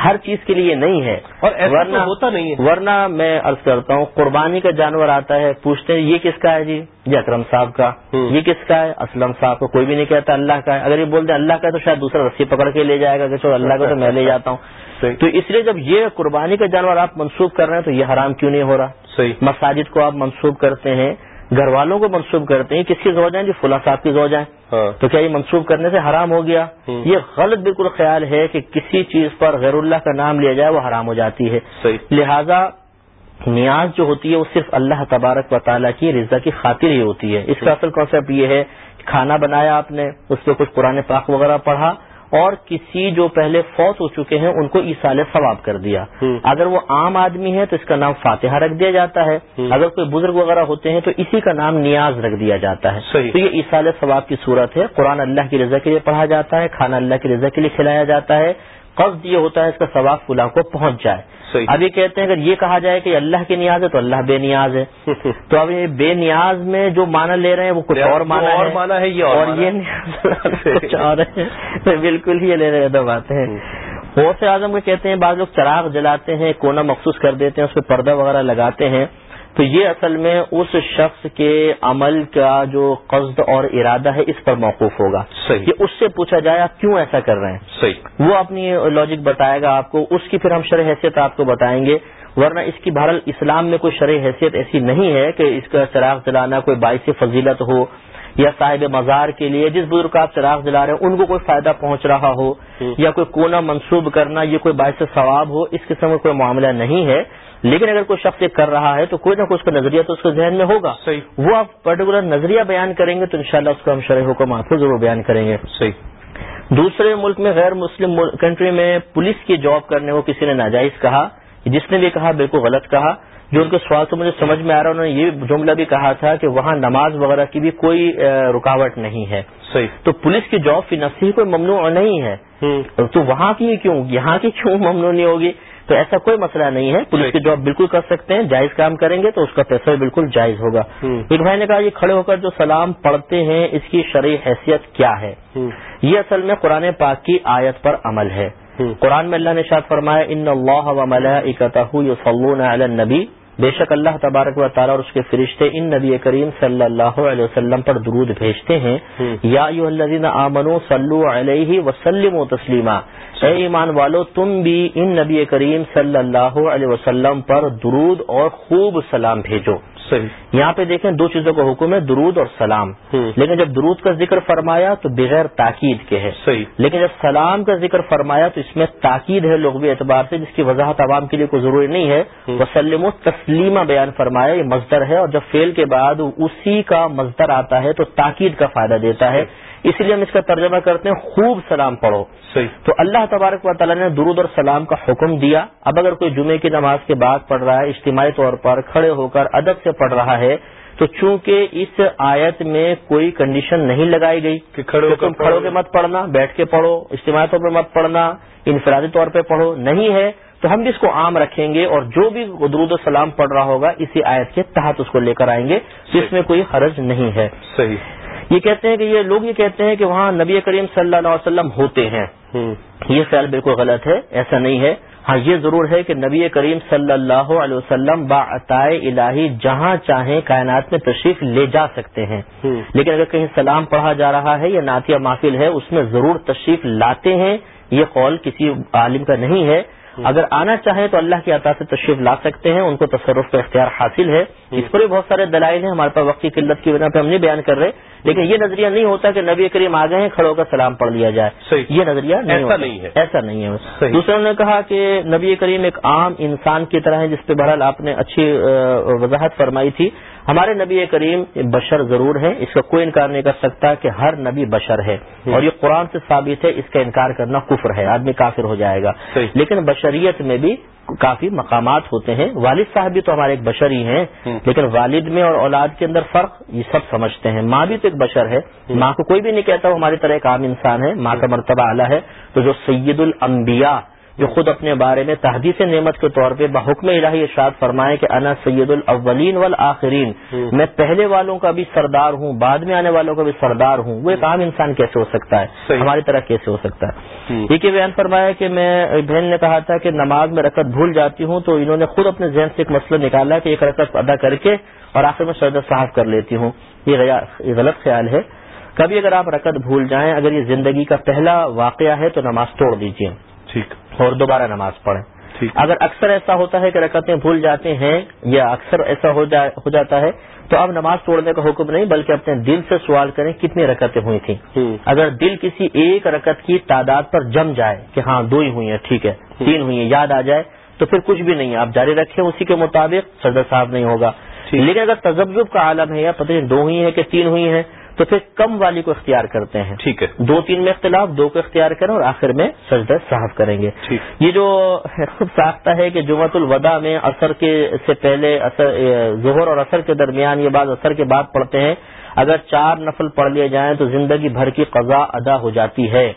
ہر چیز کے لیے نہیں ہے۔ اور ورنہ ہوتا نہیں ہے۔ ورنہ میں عرض کرتا ہوں قربانی کا جانور آتا ہے پوچھتے ہیں یہ کس کا ہے جی؟ جی اکرم صاحب کا۔ یہ کس کا ہے؟ اسلم صاحب کا کوئی بھی نہیں کہتا اللہ کا ہے۔ اگر یہ بولتے اللہ کا ہے تو شاید دوسرا رسی پکڑ کے لے جائے گا کہ چلو اللہ کا تو میں لے جاتا ہوں۔ تو اس لیے جب یہ قربانی کا جانور آپ منسوخ کر رہے ہیں تو یہ حرام کیوں نہیں ہو رہا؟ مساجد کو آپ منسوخ کرتے ہیں۔ گھر والوں کو منسوخ کرتے ہیں کس کی زوجائیں جی فلاں صاحب کی زوجائیں ہاں۔ تو کیا یہ منسوخ کرنے سے حرام ہو گیا؟ یہ غلط بالکل خیال ہے کہ کسی چیز پر غیر اللہ کا نام لیا جائے وہ حرام ہو جاتی ہے۔ لہذا نیاز جو ہوتی ہے وہ صرف اللہ تبارک و تعالیٰ کی رضا کی خاطر ہی ہوتی ہے۔ اس کا اصل کانسیپٹ یہ ہے کھانا بنایا آپ نے اس پہ کچھ پرانے پاک وغیرہ پڑھا اور کسی جو پہلے فوت ہو چکے ہیں ان کو ایسال ثواب کر دیا۔ اگر وہ عام آدمی ہے تو اس کا نام فاتحہ رکھ دیا جاتا ہے۔ اگر کوئی بزرگ وغیرہ ہوتے ہیں تو اسی کا نام نیاز رکھ دیا جاتا ہے۔ تو یہ ایسال ثواب کی صورت ہے۔ قرآن اللہ کی رضا کے لیے پڑھا جاتا ہے کھانا اللہ کی رضا کے لیے کھلایا جاتا ہے۔ قصد یہ ہوتا ہے اس کا ثواب فلاں کو پہنچ جائے۔ اب یہ کہتے ہیں اگر یہ کہا جائے کہ اللہ کی نیاز ہے تو اللہ بے نیاز ہے۔ تو اب یہ بے نیاز میں جو مانا لے رہے ہیں وہ کچھ اور مانا اور مانا ہے یہ اور یہ بالکل ہی لے رہے بات ہے غوث اعظم کو کہتے ہیں بعض لوگ چراغ جلاتے ہیں کونا مخصوص کر دیتے ہیں اس پہ پردہ وغیرہ لگاتے ہیں۔ تو یہ اصل میں اس شخص کے عمل کا جو قصد اور ارادہ ہے اس پر موقف ہوگا صحیح. یہ اس سے پوچھا جائے آپ کیوں ایسا کر رہے ہیں؟ صحیح. وہ اپنی لاجک بتائے گا آپ کو اس کی پھر ہم شرح حیثیت آپ کو بتائیں گے ورنہ اس کی بہرحال اسلام میں کوئی شرح حیثیت ایسی نہیں ہے کہ اس کا چراغ جلانا کوئی باعث فضیلت ہو یا صاحب مزار کے لیے جس بزرگ کا آپ چراغ جلا رہے ہیں ان کو کوئی فائدہ پہنچ رہا ہو یا کوئی کونا منسوب کرنا یہ کوئی باعث ثواب ہو اس قسم کا کوئی معاملہ نہیں ہے۔ لیکن اگر کوئی شخص یہ کر رہا ہے تو کوئی نہ کوئی اس کا نظریہ تو اس کے ذہن میں ہوگا۔ صحیح۔ وہ آپ پرٹیکولر نظریہ بیان کریں گے تو انشاءاللہ اس کو ہم شرح حکم آپ کو ضرور بیان کریں گے۔ صحیح۔ دوسرے ملک میں غیر مسلم کنٹری میں پولیس کی جاب کرنے کو کسی نے ناجائز کہا جس نے بھی کہا بالکل غلط کہا۔ جو ان کے سوال سے مجھے سمجھ میں آ رہا انہوں نے یہ جملہ بھی کہا تھا کہ وہاں نماز وغیرہ کی بھی کوئی رکاوٹ نہیں ہے۔ صحیح۔ تو پولیس کی جاب فی نفسی کوئی ممنوع نہیں ہے۔ تو وہاں کی کیوں یہاں کی کیوں ممنوع نہیں ہوگی؟ تو ایسا کوئی مسئلہ نہیں ہے۔ پولیس کی جاب بالکل کر سکتے ہیں جائز کام کریں گے تو اس کا پیسہ بھی بالکل جائز ہوگا۔ ایک بھائی نے کہا یہ کھڑے ہو کر جو سلام پڑھتے ہیں اس کی شرعی حیثیت کیا ہے؟ یہ اصل میں قرآن پاک کی آیت پر عمل ہے۔ قرآن میں اللہ نے شاد فرمایا ان اللہ و علی النبی بے شک اللہ تبارک و تعالیٰ اور اس کے فرشتے ان نبی کریم صلی اللہ علیہ وسلم پر درود بھیجتے ہیں۔ یا آمنو صلو علیہ وسلم و تسلیمہ اے ایمان والو تم بھی ان نبی کریم صلی اللہ علیہ وسلم پر درود اور خوب سلام بھیجو۔ صحیح. یہاں پہ دیکھیں دو چیزوں کا حکم ہے درود اور سلام۔ لیکن جب درود کا ذکر فرمایا تو بغیر تاکید کے ہے۔ صحیح۔ لیکن جب سلام کا ذکر فرمایا تو اس میں تاکید ہے لغوی اعتبار سے جس کی وضاحت عوام کے لیے کوئی ضروری نہیں ہے۔ وسلم و تسلیمہ بیان فرمایا یہ مزدر ہے اور جب فیل کے بعد اسی کا مزدر آتا ہے تو تاکید کا فائدہ دیتا ہے۔ اس لیے ہم اس کا ترجمہ کرتے ہیں خوب سلام پڑھو۔ صحیح۔ تو اللہ تبارک و تعالیٰ نے درود اور سلام کا حکم دیا۔ اب اگر کوئی جمعے کی نماز کے بعد پڑھ رہا ہے اجتماعی طور پر کھڑے ہو کر ادب سے پڑھ رہا ہے تو چونکہ اس آیت میں کوئی کنڈیشن نہیں لگائی گئی کہ کھڑے کھڑوں کے مت پڑھنا بیٹھ کے پڑھو اجتماعی طور پر مت پڑھنا انفرادی طور پہ پڑھو نہیں ہے۔ تو ہم بھی اس کو عام رکھیں گے اور جو بھی درود و سلام پڑھ رہا ہوگا اسی آیت کے تحت اس کو لے کر آئیں گے اس میں کوئی حرج نہیں ہے۔ صحیح۔ یہ کہتے ہیں کہ یہ لوگ یہ کہتے ہیں کہ وہاں نبی کریم صلی اللہ علیہ وسلم ہوتے ہیں۔ یہ خیال بالکل غلط ہے ایسا نہیں ہے۔ ہاں یہ ضرور ہے کہ نبی کریم صلی اللہ علیہ وسلم باعطائے الہی جہاں چاہیں کائنات میں تشریف لے جا سکتے ہیں۔ لیکن اگر کہیں سلام پڑھا جا رہا ہے یا نعتیہ محفل ہے اس میں ضرور تشریف لاتے ہیں یہ قول کسی عالم کا نہیں ہے۔ اگر آنا چاہیں تو اللہ کی عطا سے تشریف لا سکتے ہیں ان کو تصرف کا اختیار حاصل ہے۔ اس پر بھی بہت سارے دلائل ہیں ہمارے پاس وقت کی قلت کی وجہ پہ ہم نہیں بیان کر رہے۔ لیکن یہ نظریہ نہیں ہوتا کہ نبی کریم آ گئے ہیں کھڑوں کا سلام پڑھ لیا جائے۔ یہ نظریہ نہیں ہے۔ ایسا نہیں ہے۔ دوسرے نے کہا کہ نبی کریم ایک عام انسان کی طرح ہے جس پہ بہرحال آپ نے اچھی وضاحت فرمائی تھی۔ ہمارے نبی کریم بشر ضرور ہے اس کا کوئی انکار نہیں کر سکتا کہ ہر نبی بشر ہے۔ اور یہ قرآن سے ثابت ہے اس کا انکار کرنا کفر ہے آدمی کافر ہو جائے گا۔ لیکن بشریت میں بھی کافی مقامات ہوتے ہیں۔ والد صاحب بھی تو ہمارے ایک بشر ہی ہیں لیکن والد میں اور اولاد کے اندر فرق یہ سب سمجھتے ہیں۔ ماں بھی تو ایک بشر ہے۔ ماں کو کوئی بھی نہیں کہتا وہ ہماری طرح ایک عام انسان ہے ماں کا مرتبہ اعلیٰ ہے۔ تو جو سید الانبیاء جو خود اپنے بارے میں تحدیث نعمت کے طور پہ بحکم الہی ارشاد فرمائے کہ انا سید الاولین والآخرین میں پہلے والوں کا بھی سردار ہوں بعد میں آنے والوں کا بھی سردار ہوں۔ وہ ایک عام انسان کیسے ہو سکتا ہے؟ ہماری طرح کیسے ہو سکتا ہے؟ یہ بیان فرمایا کہ میں بہن نے کہا تھا کہ نماز میں رکعت بھول جاتی ہوں تو انہوں نے خود اپنے ذہن سے ایک مسئلہ نکالا کہ ایک رکعت ادا کر کے اور آخر میں سرد صاف کر لیتی ہوں۔ یہ غلط خیال ہے۔ کبھی اگر آپ رکعت بھول جائیں اگر یہ زندگی کا پہلا واقعہ ہے تو نماز توڑ دیجیے ٹھیک۔ اور دوبارہ نماز پڑھیں۔ اگر اکثر ایسا ہوتا ہے کہ رکعتیں بھول جاتے ہیں یا اکثر ایسا ہو جاتا ہے تو اب نماز توڑنے کا حکم نہیں بلکہ اپنے دل سے سوال کریں کتنی رکعتیں ہوئی تھیں۔ اگر دل کسی ایک رکعت کی تعداد پر جم جائے کہ ہاں دو ہی ہوئی ہیں ٹھیک ہے تین ہوئی ہیں یاد آ جائے تو پھر کچھ بھی نہیں ہے۔ آپ جاری رکھیں اسی کے مطابق سردر صاحب نہیں ہوگا۔ لیکن اگر تجزب کا عالم ہے یا پتہ نہیں دو ہوئی ہیں کہ تین ہوئی ہیں تو پھر کم والی کو اختیار کرتے ہیں۔ ٹھیک ہے۔ دو تین میں اختلاف دو کو اختیار کریں اور آخر میں سجدہ صاحب کریں گے۔ یہ جو خود ساختہ ہے کہ جمعت الوداع میں اثر کے سے پہلے ظہر اور اثر کے درمیان یہ بعض اثر کے بعد پڑھتے ہیں۔ اگر چار نفل پڑھ لیے جائیں تو زندگی بھر کی قضا ادا ہو جاتی ہے۔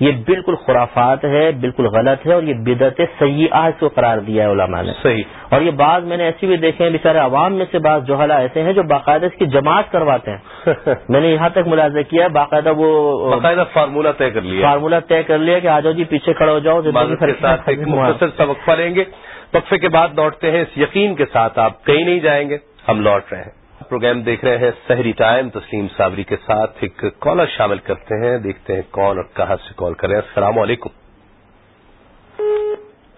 یہ بالکل خرافات ہے بالکل غلط ہے اور یہ بدعت سیاح کو قرار دیا ہے علماء نے۔ صحیح۔ اور یہ بعض میں نے ایسی بھی دیکھے ہیں بےچارے عوام میں سے بعض جوہلا ایسے ہیں جو باقاعدہ اس کی جماعت کرواتے ہیں۔ میں نے یہاں تک ملازہ کیا ہے باقاعدہ وہ باقاعدہ فارمولہ طے کر لیا۔ فارمولہ طے کر لیا کہ آ جاؤ جی پیچھے کھڑے ہو جاؤ سبق لیں گے۔ وقفے کے بعد لوٹتے ہیں اس یقین کے ساتھ آپ کہیں نہیں جائیں گے ہم لوٹ رہے ہیں۔ پروگرام دیکھ رہے ہیں سحری ٹائم، تسلیم صابری کے ساتھ ایک کالر شامل کرتے ہیں۔ دیکھتے ہیں کون اور کہاں سے کال کریں السلام علیکم۔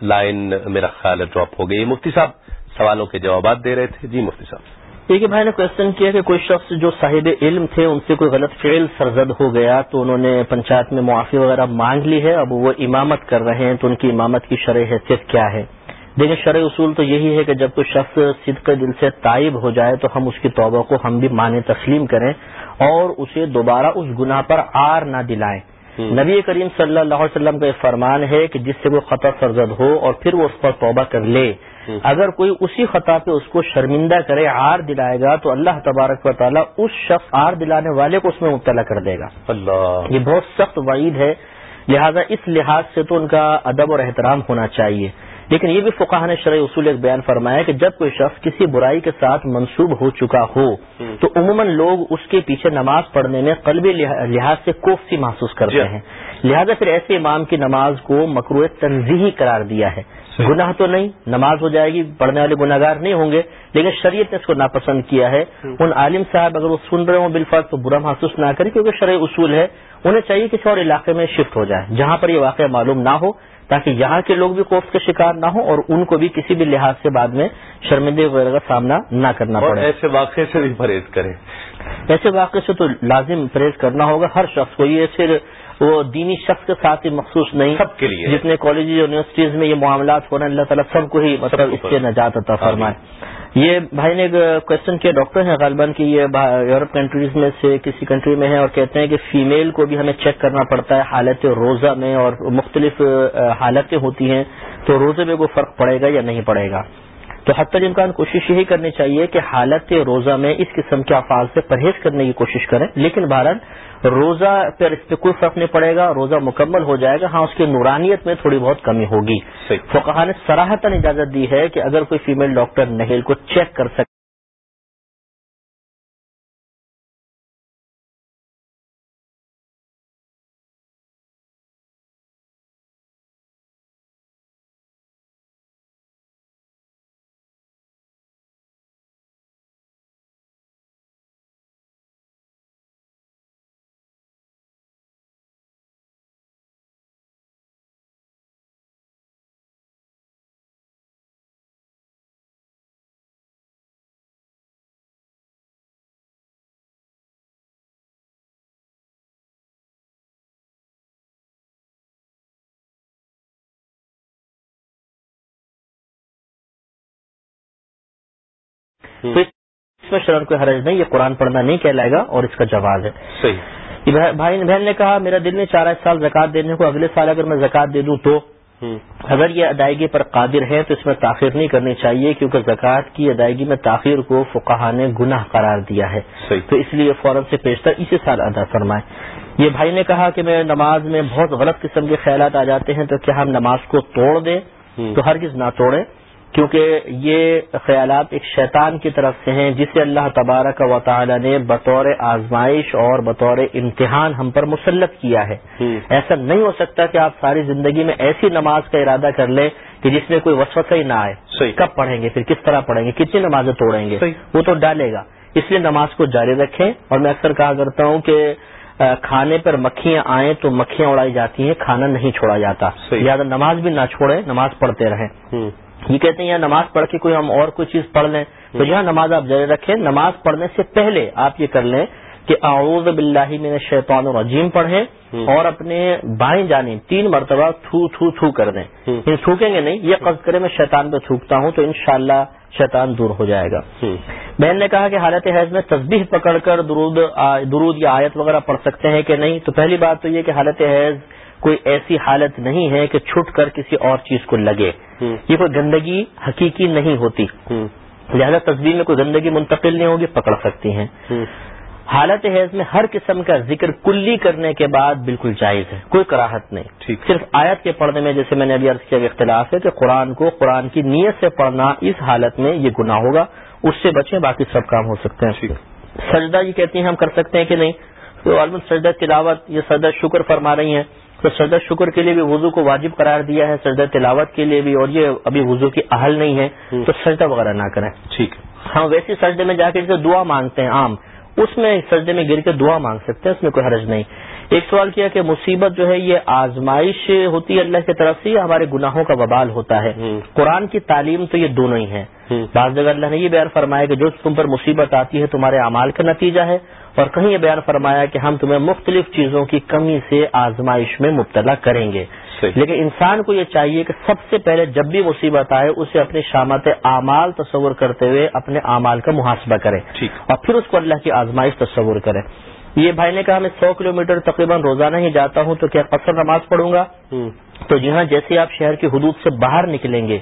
لائن میرا خیال ہے ڈراپ ہو گئی۔ مفتی صاحب، سوالوں کے جوابات دے رہے تھے۔ جی مفتی صاحب۔ دیکھیے بھائی، نے کوشچن کیا کہ کوئی شخص جو صاحب علم تھے، ان سے کوئی غلط فعل سرزد ہو گیا تو انہوں نے پنچایت میں معافی وغیرہ مانگ لی ہے۔ اب وہ امامت کر رہے ہیں تو ان کی امامت کی شرح حیثیت کیا ہے؟ دیکھیں شرع اصول تو یہی ہے کہ جب کوئی شخص صدق دل سے تائب ہو جائے تو ہم اس کی توبہ کو ہم بھی مانے تسلیم کریں اور اسے دوبارہ اس گناہ پر آر نہ دلائیں۔ نبی کریم صلی اللہ علیہ وسلم کا یہ فرمان ہے کہ جس سے وہ خطا سرزد ہو اور پھر وہ اس پر توبہ کر لے۔ اگر کوئی اسی خطا پہ اس کو شرمندہ کرے آر دلائے گا تو اللہ تبارک و تعالیٰ اس شخص آر دلانے والے کو اس میں مبتلا کر دے گا۔ اللہ۔ یہ بہت سخت وعید ہے۔ لہذا اس لحاظ سے تو ان کا ادب اور احترام ہونا چاہیے۔ لیکن یہ بھی فقہ نے شرعی اصول ایک بیان فرمایا کہ جب کوئی شخص کسی برائی کے ساتھ منسوب ہو چکا ہو تو عموماً لوگ اس کے پیچھے نماز پڑھنے میں قلبی لحاظ سے کوفسی محسوس کرتے ہیں۔ لہذا پھر ایسے امام کی نماز کو مکرو تنظیحی قرار دیا ہے۔ گناہ تو نہیں نماز ہو جائے گی پڑھنے والے گناہ گار نہیں ہوں گے لیکن شریعت نے اس کو ناپسند کیا ہے۔ ان عالم صاحب اگر وہ سن رہے ہوں بالفرق تو برا محسوس نہ کریں کیونکہ شرعی اصول ہے۔ انہیں چاہیے کسی اور علاقے میں شفٹ ہو جائے جہاں پر یہ واقعہ معلوم نہ ہو تاکہ یہاں کے لوگ بھی کوفت کے شکار نہ ہوں اور ان کو بھی کسی بھی لحاظ سے بعد میں شرمندے وغیرہ کا سامنا نہ کرنا پڑے۔ ایسے واقعے سے بھی پرہیز کریں۔ ایسے واقعے سے تو لازم پرہیز کرنا ہوگا ہر شخص کو یہ صرف وہ دینی شخص کے ساتھ ہی مخصوص نہیں سب کے لیے۔ جتنے کالج یونیورسٹیز میں یہ معاملات ہو رہے ہیں اللہ تعالیٰ سب کو ہی مطلب اس سے نجات عطا فرمائے۔ یہ بھائی نے کوشچن کیا ڈاکٹر ہیں غالباً کی یہ یورپ کنٹریز میں سے کسی کنٹری میں ہے اور کہتے ہیں کہ فیمیل کو بھی ہمیں چیک کرنا پڑتا ہے حالت روزہ میں اور مختلف حالتیں ہوتی ہیں تو روزے میں کوئی فرق پڑے گا یا نہیں پڑے گا؟ تو حتی امکان کوشش یہی کرنی چاہیے کہ حالت روزہ میں اس قسم کے افعال سے پرہیز کرنے کی کوشش کریں لیکن بھارت روزہ پر اس پہ کوئی فرق نہیں پڑے گا روزہ مکمل ہو جائے گا۔ ہاں اس کی نورانیت میں تھوڑی بہت کمی ہوگی۔ فقہ نے سراہتاً اجازت دی ہے کہ اگر کوئی فیمل ڈاکٹر نہیل کو چیک کر سکے۔ تو اس میں شرح کوئی حرج نہیں یہ قرآن پڑھنا نہیں کہلائے گا اور اس کا جواز ہے۔ صحیح۔ بھائی بہن نے کہا میرا دل میں چار سال زکات دینے کو اگلے سال اگر میں زکات دے دوں تو۔ اگر یہ ادائیگی پر قادر ہے تو اس میں تاخیر نہیں کرنی چاہیے کیونکہ زکوٰۃ کی ادائیگی میں تاخیر کو فقہ نے گناہ قرار دیا ہے۔ تو اس لیے فوراً سے پیشتر اسی سال ادا فرمائے۔ یہ بھائی نے کہا کہ میں نماز میں بہت غلط قسم کے خیالات آ جاتے ہیں تو کیا ہم نماز کو توڑ دیں؟ تو ہرگز نہ توڑیں۔ کیونکہ یہ خیالات ایک شیطان کی طرف سے ہیں جسے اللہ تبارک و تعالی نے بطور آزمائش اور بطور امتحان ہم پر مسلط کیا ہے۔ ایسا نہیں ہو سکتا کہ آپ ساری زندگی میں ایسی نماز کا ارادہ کر لیں کہ جس میں کوئی وسوسہ ہی نہ آئے۔ کب پڑھیں گے؟ پھر کس طرح پڑھیں گے؟ کتنی نمازیں توڑیں گے؟ وہ تو ڈالے گا۔ اس لیے نماز کو جاری رکھیں۔ اور میں اکثر کہا کرتا ہوں کہ کھانے پر مکھیاں آئیں تو مکھیاں اڑائی جاتی ہیں کھانا نہیں چھوڑا جاتا۔ زیادہ نماز بھی نہ چھوڑیں نماز پڑھتے رہیں۔ یہ کہتے ہیں یہاں نماز پڑھ کے کوئی ہم اور کوئی چیز پڑھ لیں۔ تو یہاں نماز آپ جاری رکھیں۔ نماز پڑھنے سے پہلے آپ یہ کر لیں کہ اعوذ باللہ من الشیطان الرجیم پڑھیں اور اپنے بائیں جانب تین مرتبہ تھو تھو تھو کر دیں۔ ان تھوکیں گے نہیں یہ قصد کرے میں شیطان پہ تھوکتا ہوں تو انشاءاللہ شیطان دور ہو جائے گا۔ بہن نے کہا کہ حالت حیض میں تصبیح پکڑ کر درود درود یا آیت وغیرہ پڑھ سکتے ہیں کہ نہیں؟ تو پہلی بات تو یہ کہ حالت حیض کوئی ایسی حالت نہیں ہے کہ چھٹ کر کسی اور چیز کو لگے۔ یہ کوئی گندگی حقیقی نہیں ہوتی۔ لہذا تصویر میں کوئی گندگی منتقل نہیں ہوگی پکڑ سکتی ہیں۔ حالت حیض میں ہر قسم کا ذکر کلی کرنے کے بعد بالکل جائز ہے کوئی کراہت نہیں۔ صرف آیت کے پڑھنے میں جیسے میں نے ابھی عرض کیا اختلاف ہے کہ قرآن کو قرآن کی نیت سے پڑھنا اس حالت میں یہ گناہ ہوگا اس سے بچیں باقی سب کام ہو سکتے ہیں۔ سجدہ یہ کہتی ہیں ہم کر سکتے ہیں کہ نہیں؟ تو عالم سجدہ تلاوت یہ سجدہ شکر فرما رہی ہیں۔ تو سجدہ شکر کے لیے بھی وضو کو واجب قرار دیا ہے سجدہ تلاوت کے لیے بھی اور یہ ابھی وضو کی اہل نہیں ہے تو سجدہ وغیرہ نہ کریں۔ ٹھیک۔ ہم ویسی سجدے میں جا کے دعا مانگتے ہیں عام۔ اس میں سجدے میں گر کے دعا مانگ سکتے ہیں اس میں کوئی حرج نہیں۔ ایک سوال کیا کہ مصیبت جو ہے یہ آزمائش ہوتی ہے اللہ کی طرف سے یا ہمارے گناہوں کا وبال ہوتا ہے؟ قرآن کی تعلیم تو یہ دونوں ہی ہیں۔ بعض جگہ اللہ نے یہ بیان فرمایا کہ جو تم پر مصیبت آتی ہے تمہارے اعمال کا نتیجہ ہے اور کہیں یہ بیان فرمایا کہ ہم تمہیں مختلف چیزوں کی کمی سے آزمائش میں مبتلا کریں گے۔ لیکن انسان کو یہ چاہیے کہ سب سے پہلے جب بھی مصیبت آئے اسے اپنے شامت اعمال تصور کرتے ہوئے اپنے اعمال کا محاسبہ کرے اور پھر اس کو اللہ کی آزمائش تصور کرے یہ بھائی نے کہا میں سو کلومیٹر تقریباً روزانہ ہی جاتا ہوں تو کیا قصر نماز پڑھوں گا؟ تو جی ہاں جیسے آپ شہر کی حدود سے باہر نکلیں گے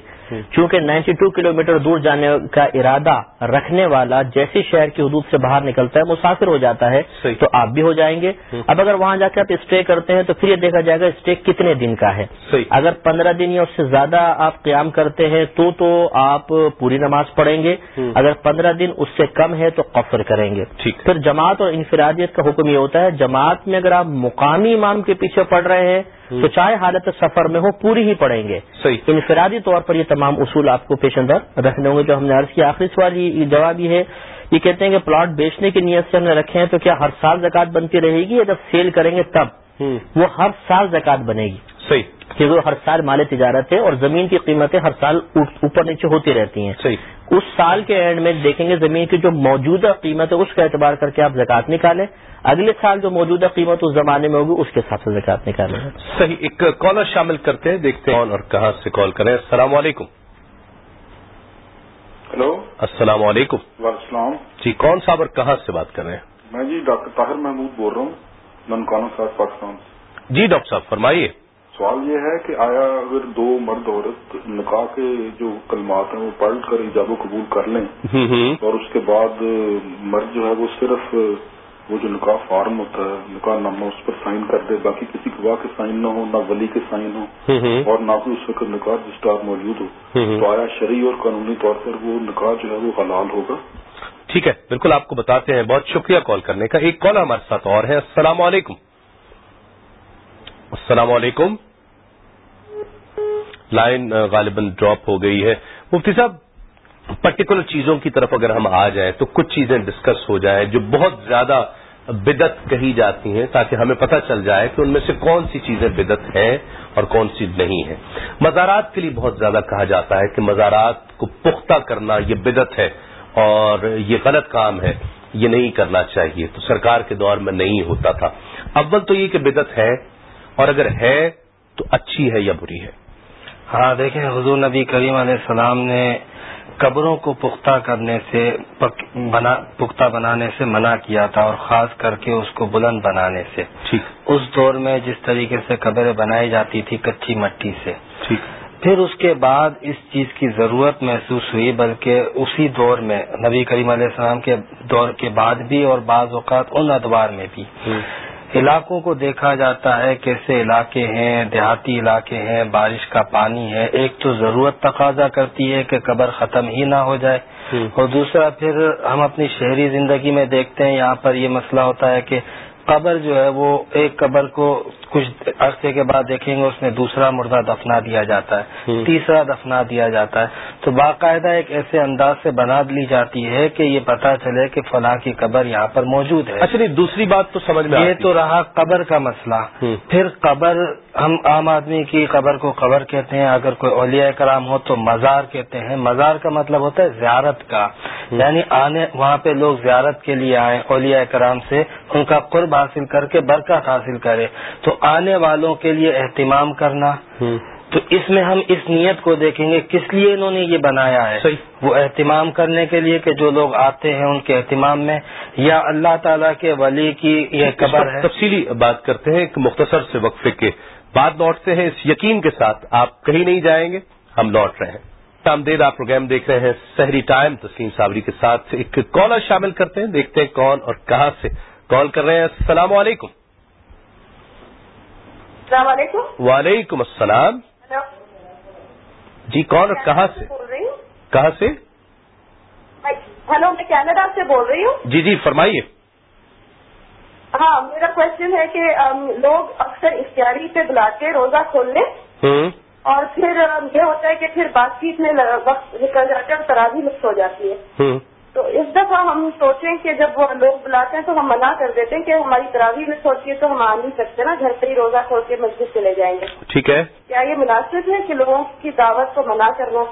چونکہ نائنٹی ٹو کلو میٹر دور جانے کا ارادہ رکھنے والا جیسے شہر کی حدود سے باہر نکلتا ہے مسافر ہو جاتا ہے تو آپ بھی ہو جائیں گے۔ اب اگر وہاں جا کے آپ اسٹے کرتے ہیں تو پھر یہ دیکھا جائے گا اسٹے کتنے دن کا ہے۔ اگر پندرہ دن یا اس سے زیادہ آپ قیام کرتے ہیں تو تو آپ پوری نماز پڑھیں گے۔ اگر پندرہ دن اس سے کم ہے تو قفر کریں گے۔ پھر جماعت اور انفرادیت کا حکم یہ ہوتا ہے جماعت میں اگر آپ مقامی امام کے پیچھے پڑھ رہے ہیں تو چاہے حالت سفر میں ہو پوری ہی پڑیں گے۔ انفرادی طور پر یہ تمام اصول آپ کو پیش اندر رکھنے ہوں گے۔ جو ہم نے عرض کی آخری سوال یہ جواب یہ ہے یہ کہتے ہیں کہ پلاٹ بیچنے کی نیت سے ہم نے رکھے ہیں تو کیا ہر سال زکات بنتی رہے گی یا جب سیل کریں گے تب؟ وہ ہر سال زکات بنے گی۔ صحیح۔ کیونکہ ہر سال مال تجارت ہے اور زمین کی قیمتیں ہر سال اوپر نیچے ہوتی رہتی ہیں۔ صحیح۔ اس سال کے اینڈ میں دیکھیں گے زمین کی جو موجودہ قیمت ہے اس کا اعتبار کر کے آپ زکات نکالیں۔ اگلے سال جو موجودہ قیمت اس زمانے میں ہوگی اس کے حساب سے زکات نکالیں۔ صحیح ایک کالر شامل کرتے ہیں دیکھتے ہیں اور کہاں سے کال کریں۔ السلام علیکم۔ ہلو۔ السلام علیکم۔ وعلیکم السلام۔ جی کون صاحب اور کہاں سے بات کر رہے ہیں؟ میں جی ڈاکٹر طاہر محمود بول رہا ہوں ننکانہ صاحب پاکستان سے۔ جی ڈاکٹر صاحب فرمائیے۔ سوال یہ ہے کہ آیا اگر دو مرد عورت نکاح کے جو کلمات ہیں وہ پڑھ کر ایجاب و قبول کر لیں اور اس کے بعد مرد جو ہے وہ صرف وہ جو نکاح فارم ہوتا ہے نکاح نامہ اس پر سائن کر دے باقی کسی گواہ کے سائن نہ ہو نہ ولی کے سائن ہو اور نہ کوئی اس وقت نکاح رجسٹار موجود ہو تو آیا شرعی اور قانونی طور پر وہ نکاح جو ہے وہ حلال ہوگا؟ ٹھیک ہے بالکل آپ کو بتاتے ہیں۔ بہت شکریہ کال کرنے کا۔ ایک کال ہمارے ساتھ اور ہے۔ السلام علیکم۔ السلام علیکم۔ لائن غالباً ڈراپ ہو گئی ہے۔ مفتی صاحب پرٹیکولر چیزوں کی طرف اگر ہم آ جائیں تو کچھ چیزیں ڈسکس ہو جائیں جو بہت زیادہ بدت کہی جاتی ہیں تاکہ ہمیں پتہ چل جائے کہ ان میں سے کون سی چیزیں بدت ہیں اور کون سی نہیں ہیں۔ مزارات کے لیے بہت زیادہ کہا جاتا ہے کہ مزارات کو پختہ کرنا یہ بدت ہے اور یہ غلط کام ہے، یہ نہیں کرنا چاہیے۔ تو سرکار کے دور میں نہیں ہوتا تھا۔ اول تو یہ کہ بدت ہے اور اگر ہے تو اچھی ہے یا بری ہے۔ ہاں دیکھیں حضور نبی کریم علیہ السلام نے قبروں کو پختہ کرنے سے بنا پختہ بنانے سے منع کیا تھا اور خاص کر کے اس کو بلند بنانے سے۔ اس دور میں جس طریقے سے قبریں بنائی جاتی تھی کچی مٹی سے۔ پھر اس کے بعد اس چیز کی ضرورت محسوس ہوئی بلکہ اسی دور میں نبی کریم علیہ السلام کے دور کے بعد بھی اور بعض اوقات ان ادوار میں بھی۔ علاقوں کو دیکھا جاتا ہے کیسے علاقے ہیں دیہاتی علاقے ہیں بارش کا پانی ہے۔ ایک تو ضرورت تقاضا کرتی ہے کہ قبر ختم ہی نہ ہو جائے۔ اور دوسرا پھر ہم اپنی شہری زندگی میں دیکھتے ہیں یہاں پر یہ مسئلہ ہوتا ہے کہ قبر جو ہے وہ ایک قبر کو کچھ عرصے کے بعد دیکھیں گے اس میں دوسرا مردہ دفنا دیا جاتا ہے تیسرا دفنا دیا جاتا ہے۔ تو باقاعدہ ایک ایسے انداز سے بنا لی جاتی ہے کہ یہ پتا چلے کہ فلاں کی قبر یہاں پر موجود ہے۔ اچھا دوسری بات تو سمجھ میں یہ تو رہا قبر کا مسئلہ۔ پھر قبر ہم عام آدمی کی قبر کو قبر کہتے ہیں اگر کوئی اولیاء کرام ہو تو مزار کہتے ہیں۔ مزار کا مطلب ہوتا ہے زیارت کا۔ یعنی آنے وہاں پہ لوگ زیارت کے لیے آئے اولیاء کرام سے ان کا قرب حاصل کر کے برکت حاصل کرے۔ تو آنے والوں کے لیے اہتمام کرنا۔ تو اس میں ہم اس نیت کو دیکھیں گے کس لیے انہوں نے یہ بنایا ہے۔ صحیح۔ وہ اہتمام کرنے کے لیے کہ جو لوگ آتے ہیں ان کے اہتمام میں یا اللہ تعالیٰ کے ولی کی یہ قبر ہے۔ تفصیلی بات کرتے ہیں ایک مختصر سے وقفے کے بعد لوٹتے ہیں۔ اس یقین کے ساتھ آپ کہیں نہیں جائیں گے ہم لوٹ رہے ہیں۔ آمدید آپ پروگرام دیکھ رہے ہیں سحری ٹائم تسلیم صابری کے ساتھ ایک کالر شامل کرتے ہیں۔ دیکھتے ہیں کون اور کہاں سے کال کر رہے ہیں۔ السلام علیکم۔ السلام علیکم۔ وعلیکم السلام۔ جی کون اور کہاں سے؟ بول رہی ہوں۔ کہاں سے؟ ہلو میں کینیڈا سے بول رہی ہوں۔ جی جی فرمائیے۔ ہاں میرا کوشچن ہے کہ لوگ اکثر اختیاری پہ بلا کے روزہ کھول لیں اور پھر یہ ہوتا ہے کہ پھر بات چیت میں وقت نکل جاتا ہے اور ترازی مکس ہو جاتی ہے۔ تو اس دفعہ ہم سوچیں کہ جب وہ لوگ بلاتے ہیں تو ہم منع کر دیتے ہیں کہ ہماری تراوی میں سوچیے تو ہم آ نہیں سکتے نا گھر پہ ہی روزہ کھول کے مسجد چلے جائیں گے۔ ٹھیک ہے۔ کیا یہ مناسب ہے کہ لوگوں کی دعوت کو منع کرنا؟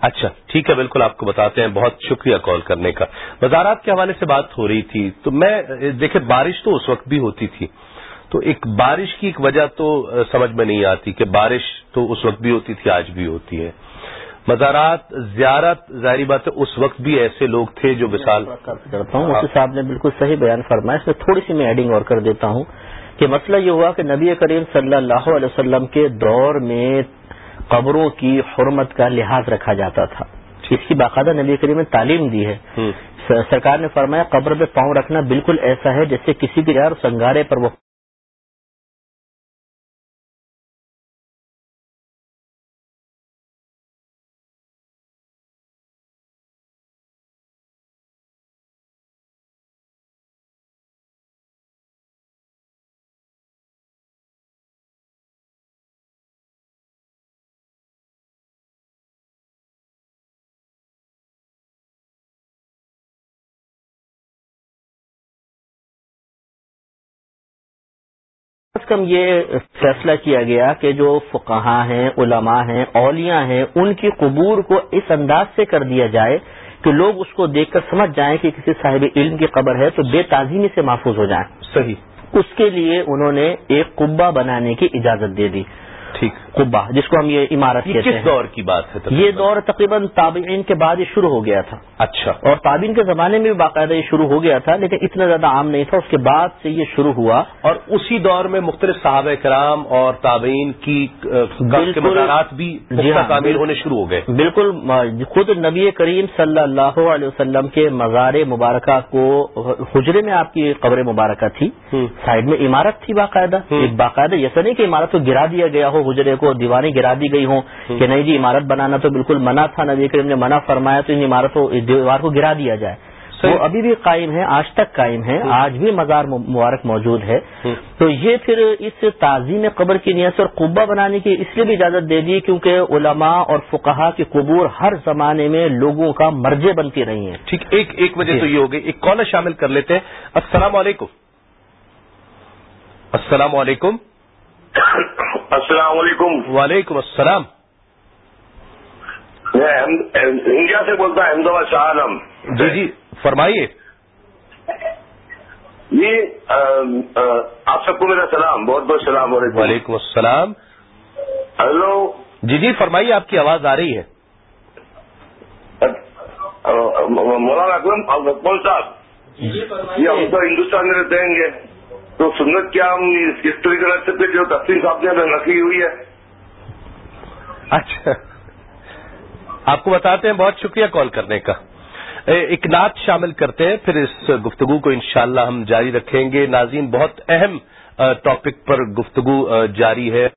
اچھا ٹھیک ہے بالکل آپ کو بتاتے ہیں۔ بہت شکریہ کال کرنے کا۔ وزارات کے حوالے سے بات ہو رہی تھی تو میں دیکھیں بارش تو اس وقت بھی ہوتی تھی۔ تو ایک بارش کی ایک وجہ تو سمجھ میں نہیں آتی کہ بارش تو اس وقت بھی ہوتی تھی آج بھی ہوتی ہے۔ مزارات زیارت ظاہری بات ہے اس وقت بھی ایسے لوگ تھے جو مثال کرتا ہوں مفتی صاحب نے بالکل صحیح بیان فرمایا اس میں تھوڑی سی میں ایڈنگ اور کر دیتا ہوں کہ مسئلہ یہ ہوا کہ نبی کریم صلی اللہ علیہ وسلم کے دور میں قبروں کی حرمت کا لحاظ رکھا جاتا تھا۔ اس کی باقاعدہ نبی کریم نے تعلیم دی ہے۔ سرکار نے فرمایا قبر پہ پاؤں رکھنا بالکل ایسا ہے جیسے کسی بھی یار سنگارے پر وہ کم یہ فیصلہ کیا گیا کہ جو فقہا ہیں علماء ہیں اولیاء ہیں ان کی قبور کو اس انداز سے کر دیا جائے کہ لوگ اس کو دیکھ کر سمجھ جائیں کہ کسی صاحب علم کی قبر ہے تو بے تعظیمی سے محفوظ ہو جائیں۔ صحیح۔ اس کے لیے انہوں نے ایک قبا بنانے کی اجازت دے دی۔ ٹھیک قبا جس کو ہم یہ عمارت کہتے ہیں۔ کس دور کی بات ہے یہ دور تقریباً تابعین کے بعد یہ شروع ہو گیا تھا۔ اچھا۔ اور تابعین کے زمانے میں بھی باقاعدہ یہ شروع ہو گیا تھا لیکن اتنا زیادہ عام نہیں تھا۔ اس کے بعد سے یہ شروع ہوا۔ اور اسی دور میں مختلف صحابہ کرام اور تابعین کی مزارات بھی جی ہاں، تعمیر ہونے شروع ہو گئے۔ بالکل خود نبی کریم صلی اللہ علیہ وسلم کے مزار مبارکہ کو حجرے میں آپ کی قبر مبارکہ تھی۔ سائڈ میں عمارت تھی باقاعدہ۔ ایک باقاعدہ ایسا نہیں کہ عمارت کو گرا دیا گیا ہو حجرے کو دیواریں گرا دی گئی ہوں کہ نہیں جی عمارت بنانا تو بالکل منع تھا نبی کریم نے منع فرمایا تو ان عمارتوں دیوار کو گرا دیا جائے۔ وہ ابھی بھی قائم ہے آج تک قائم ہے آج بھی مزار مبارک موجود ہے۔ تو یہ پھر اس تعظیم قبر کی نیت اور قبا بنانے کی اس لیے بھی اجازت دے دی کیونکہ علماء اور فقہا کی قبور ہر زمانے میں لوگوں کا مرجے بنتی رہی ہیں۔ ٹھیک ایک ایک وجہ تو یہ ہو گئی۔ ایک کالر شامل کر لیتے ہیں۔ السلام علیکم۔ السلام علیکم۔ السلام علیکم۔ وعلیکم السلام۔ میں انڈیا سے بولتا ہوں احمد شاہ عالم۔ جی جی فرمائیے۔ جی آپ سب کو میرا سلام بہت بہت سلام علیکم وعلیکم السلام۔ ہلو۔ جی جی فرمائیے آپ کی آواز آ رہی ہے۔ مولانا اکرم صاحب۔ یہ ہم تو ہندوستان میں رہتے ہیں گے۔ تو سنت کیا ہم اس طریقے رکھ سکتے جو تفصیل صاحب نے رکھی ہوئی ہے؟ اچھا۔ آپ کو بتاتے ہیں بہت شکریہ کال کرنے کا۔ ایک نعت شامل کرتے ہیں، پھر اس گفتگو کو انشاءاللہ ہم جاری رکھیں گے۔ ناظرین، بہت اہم ٹاپک پر گفتگو جاری ہے۔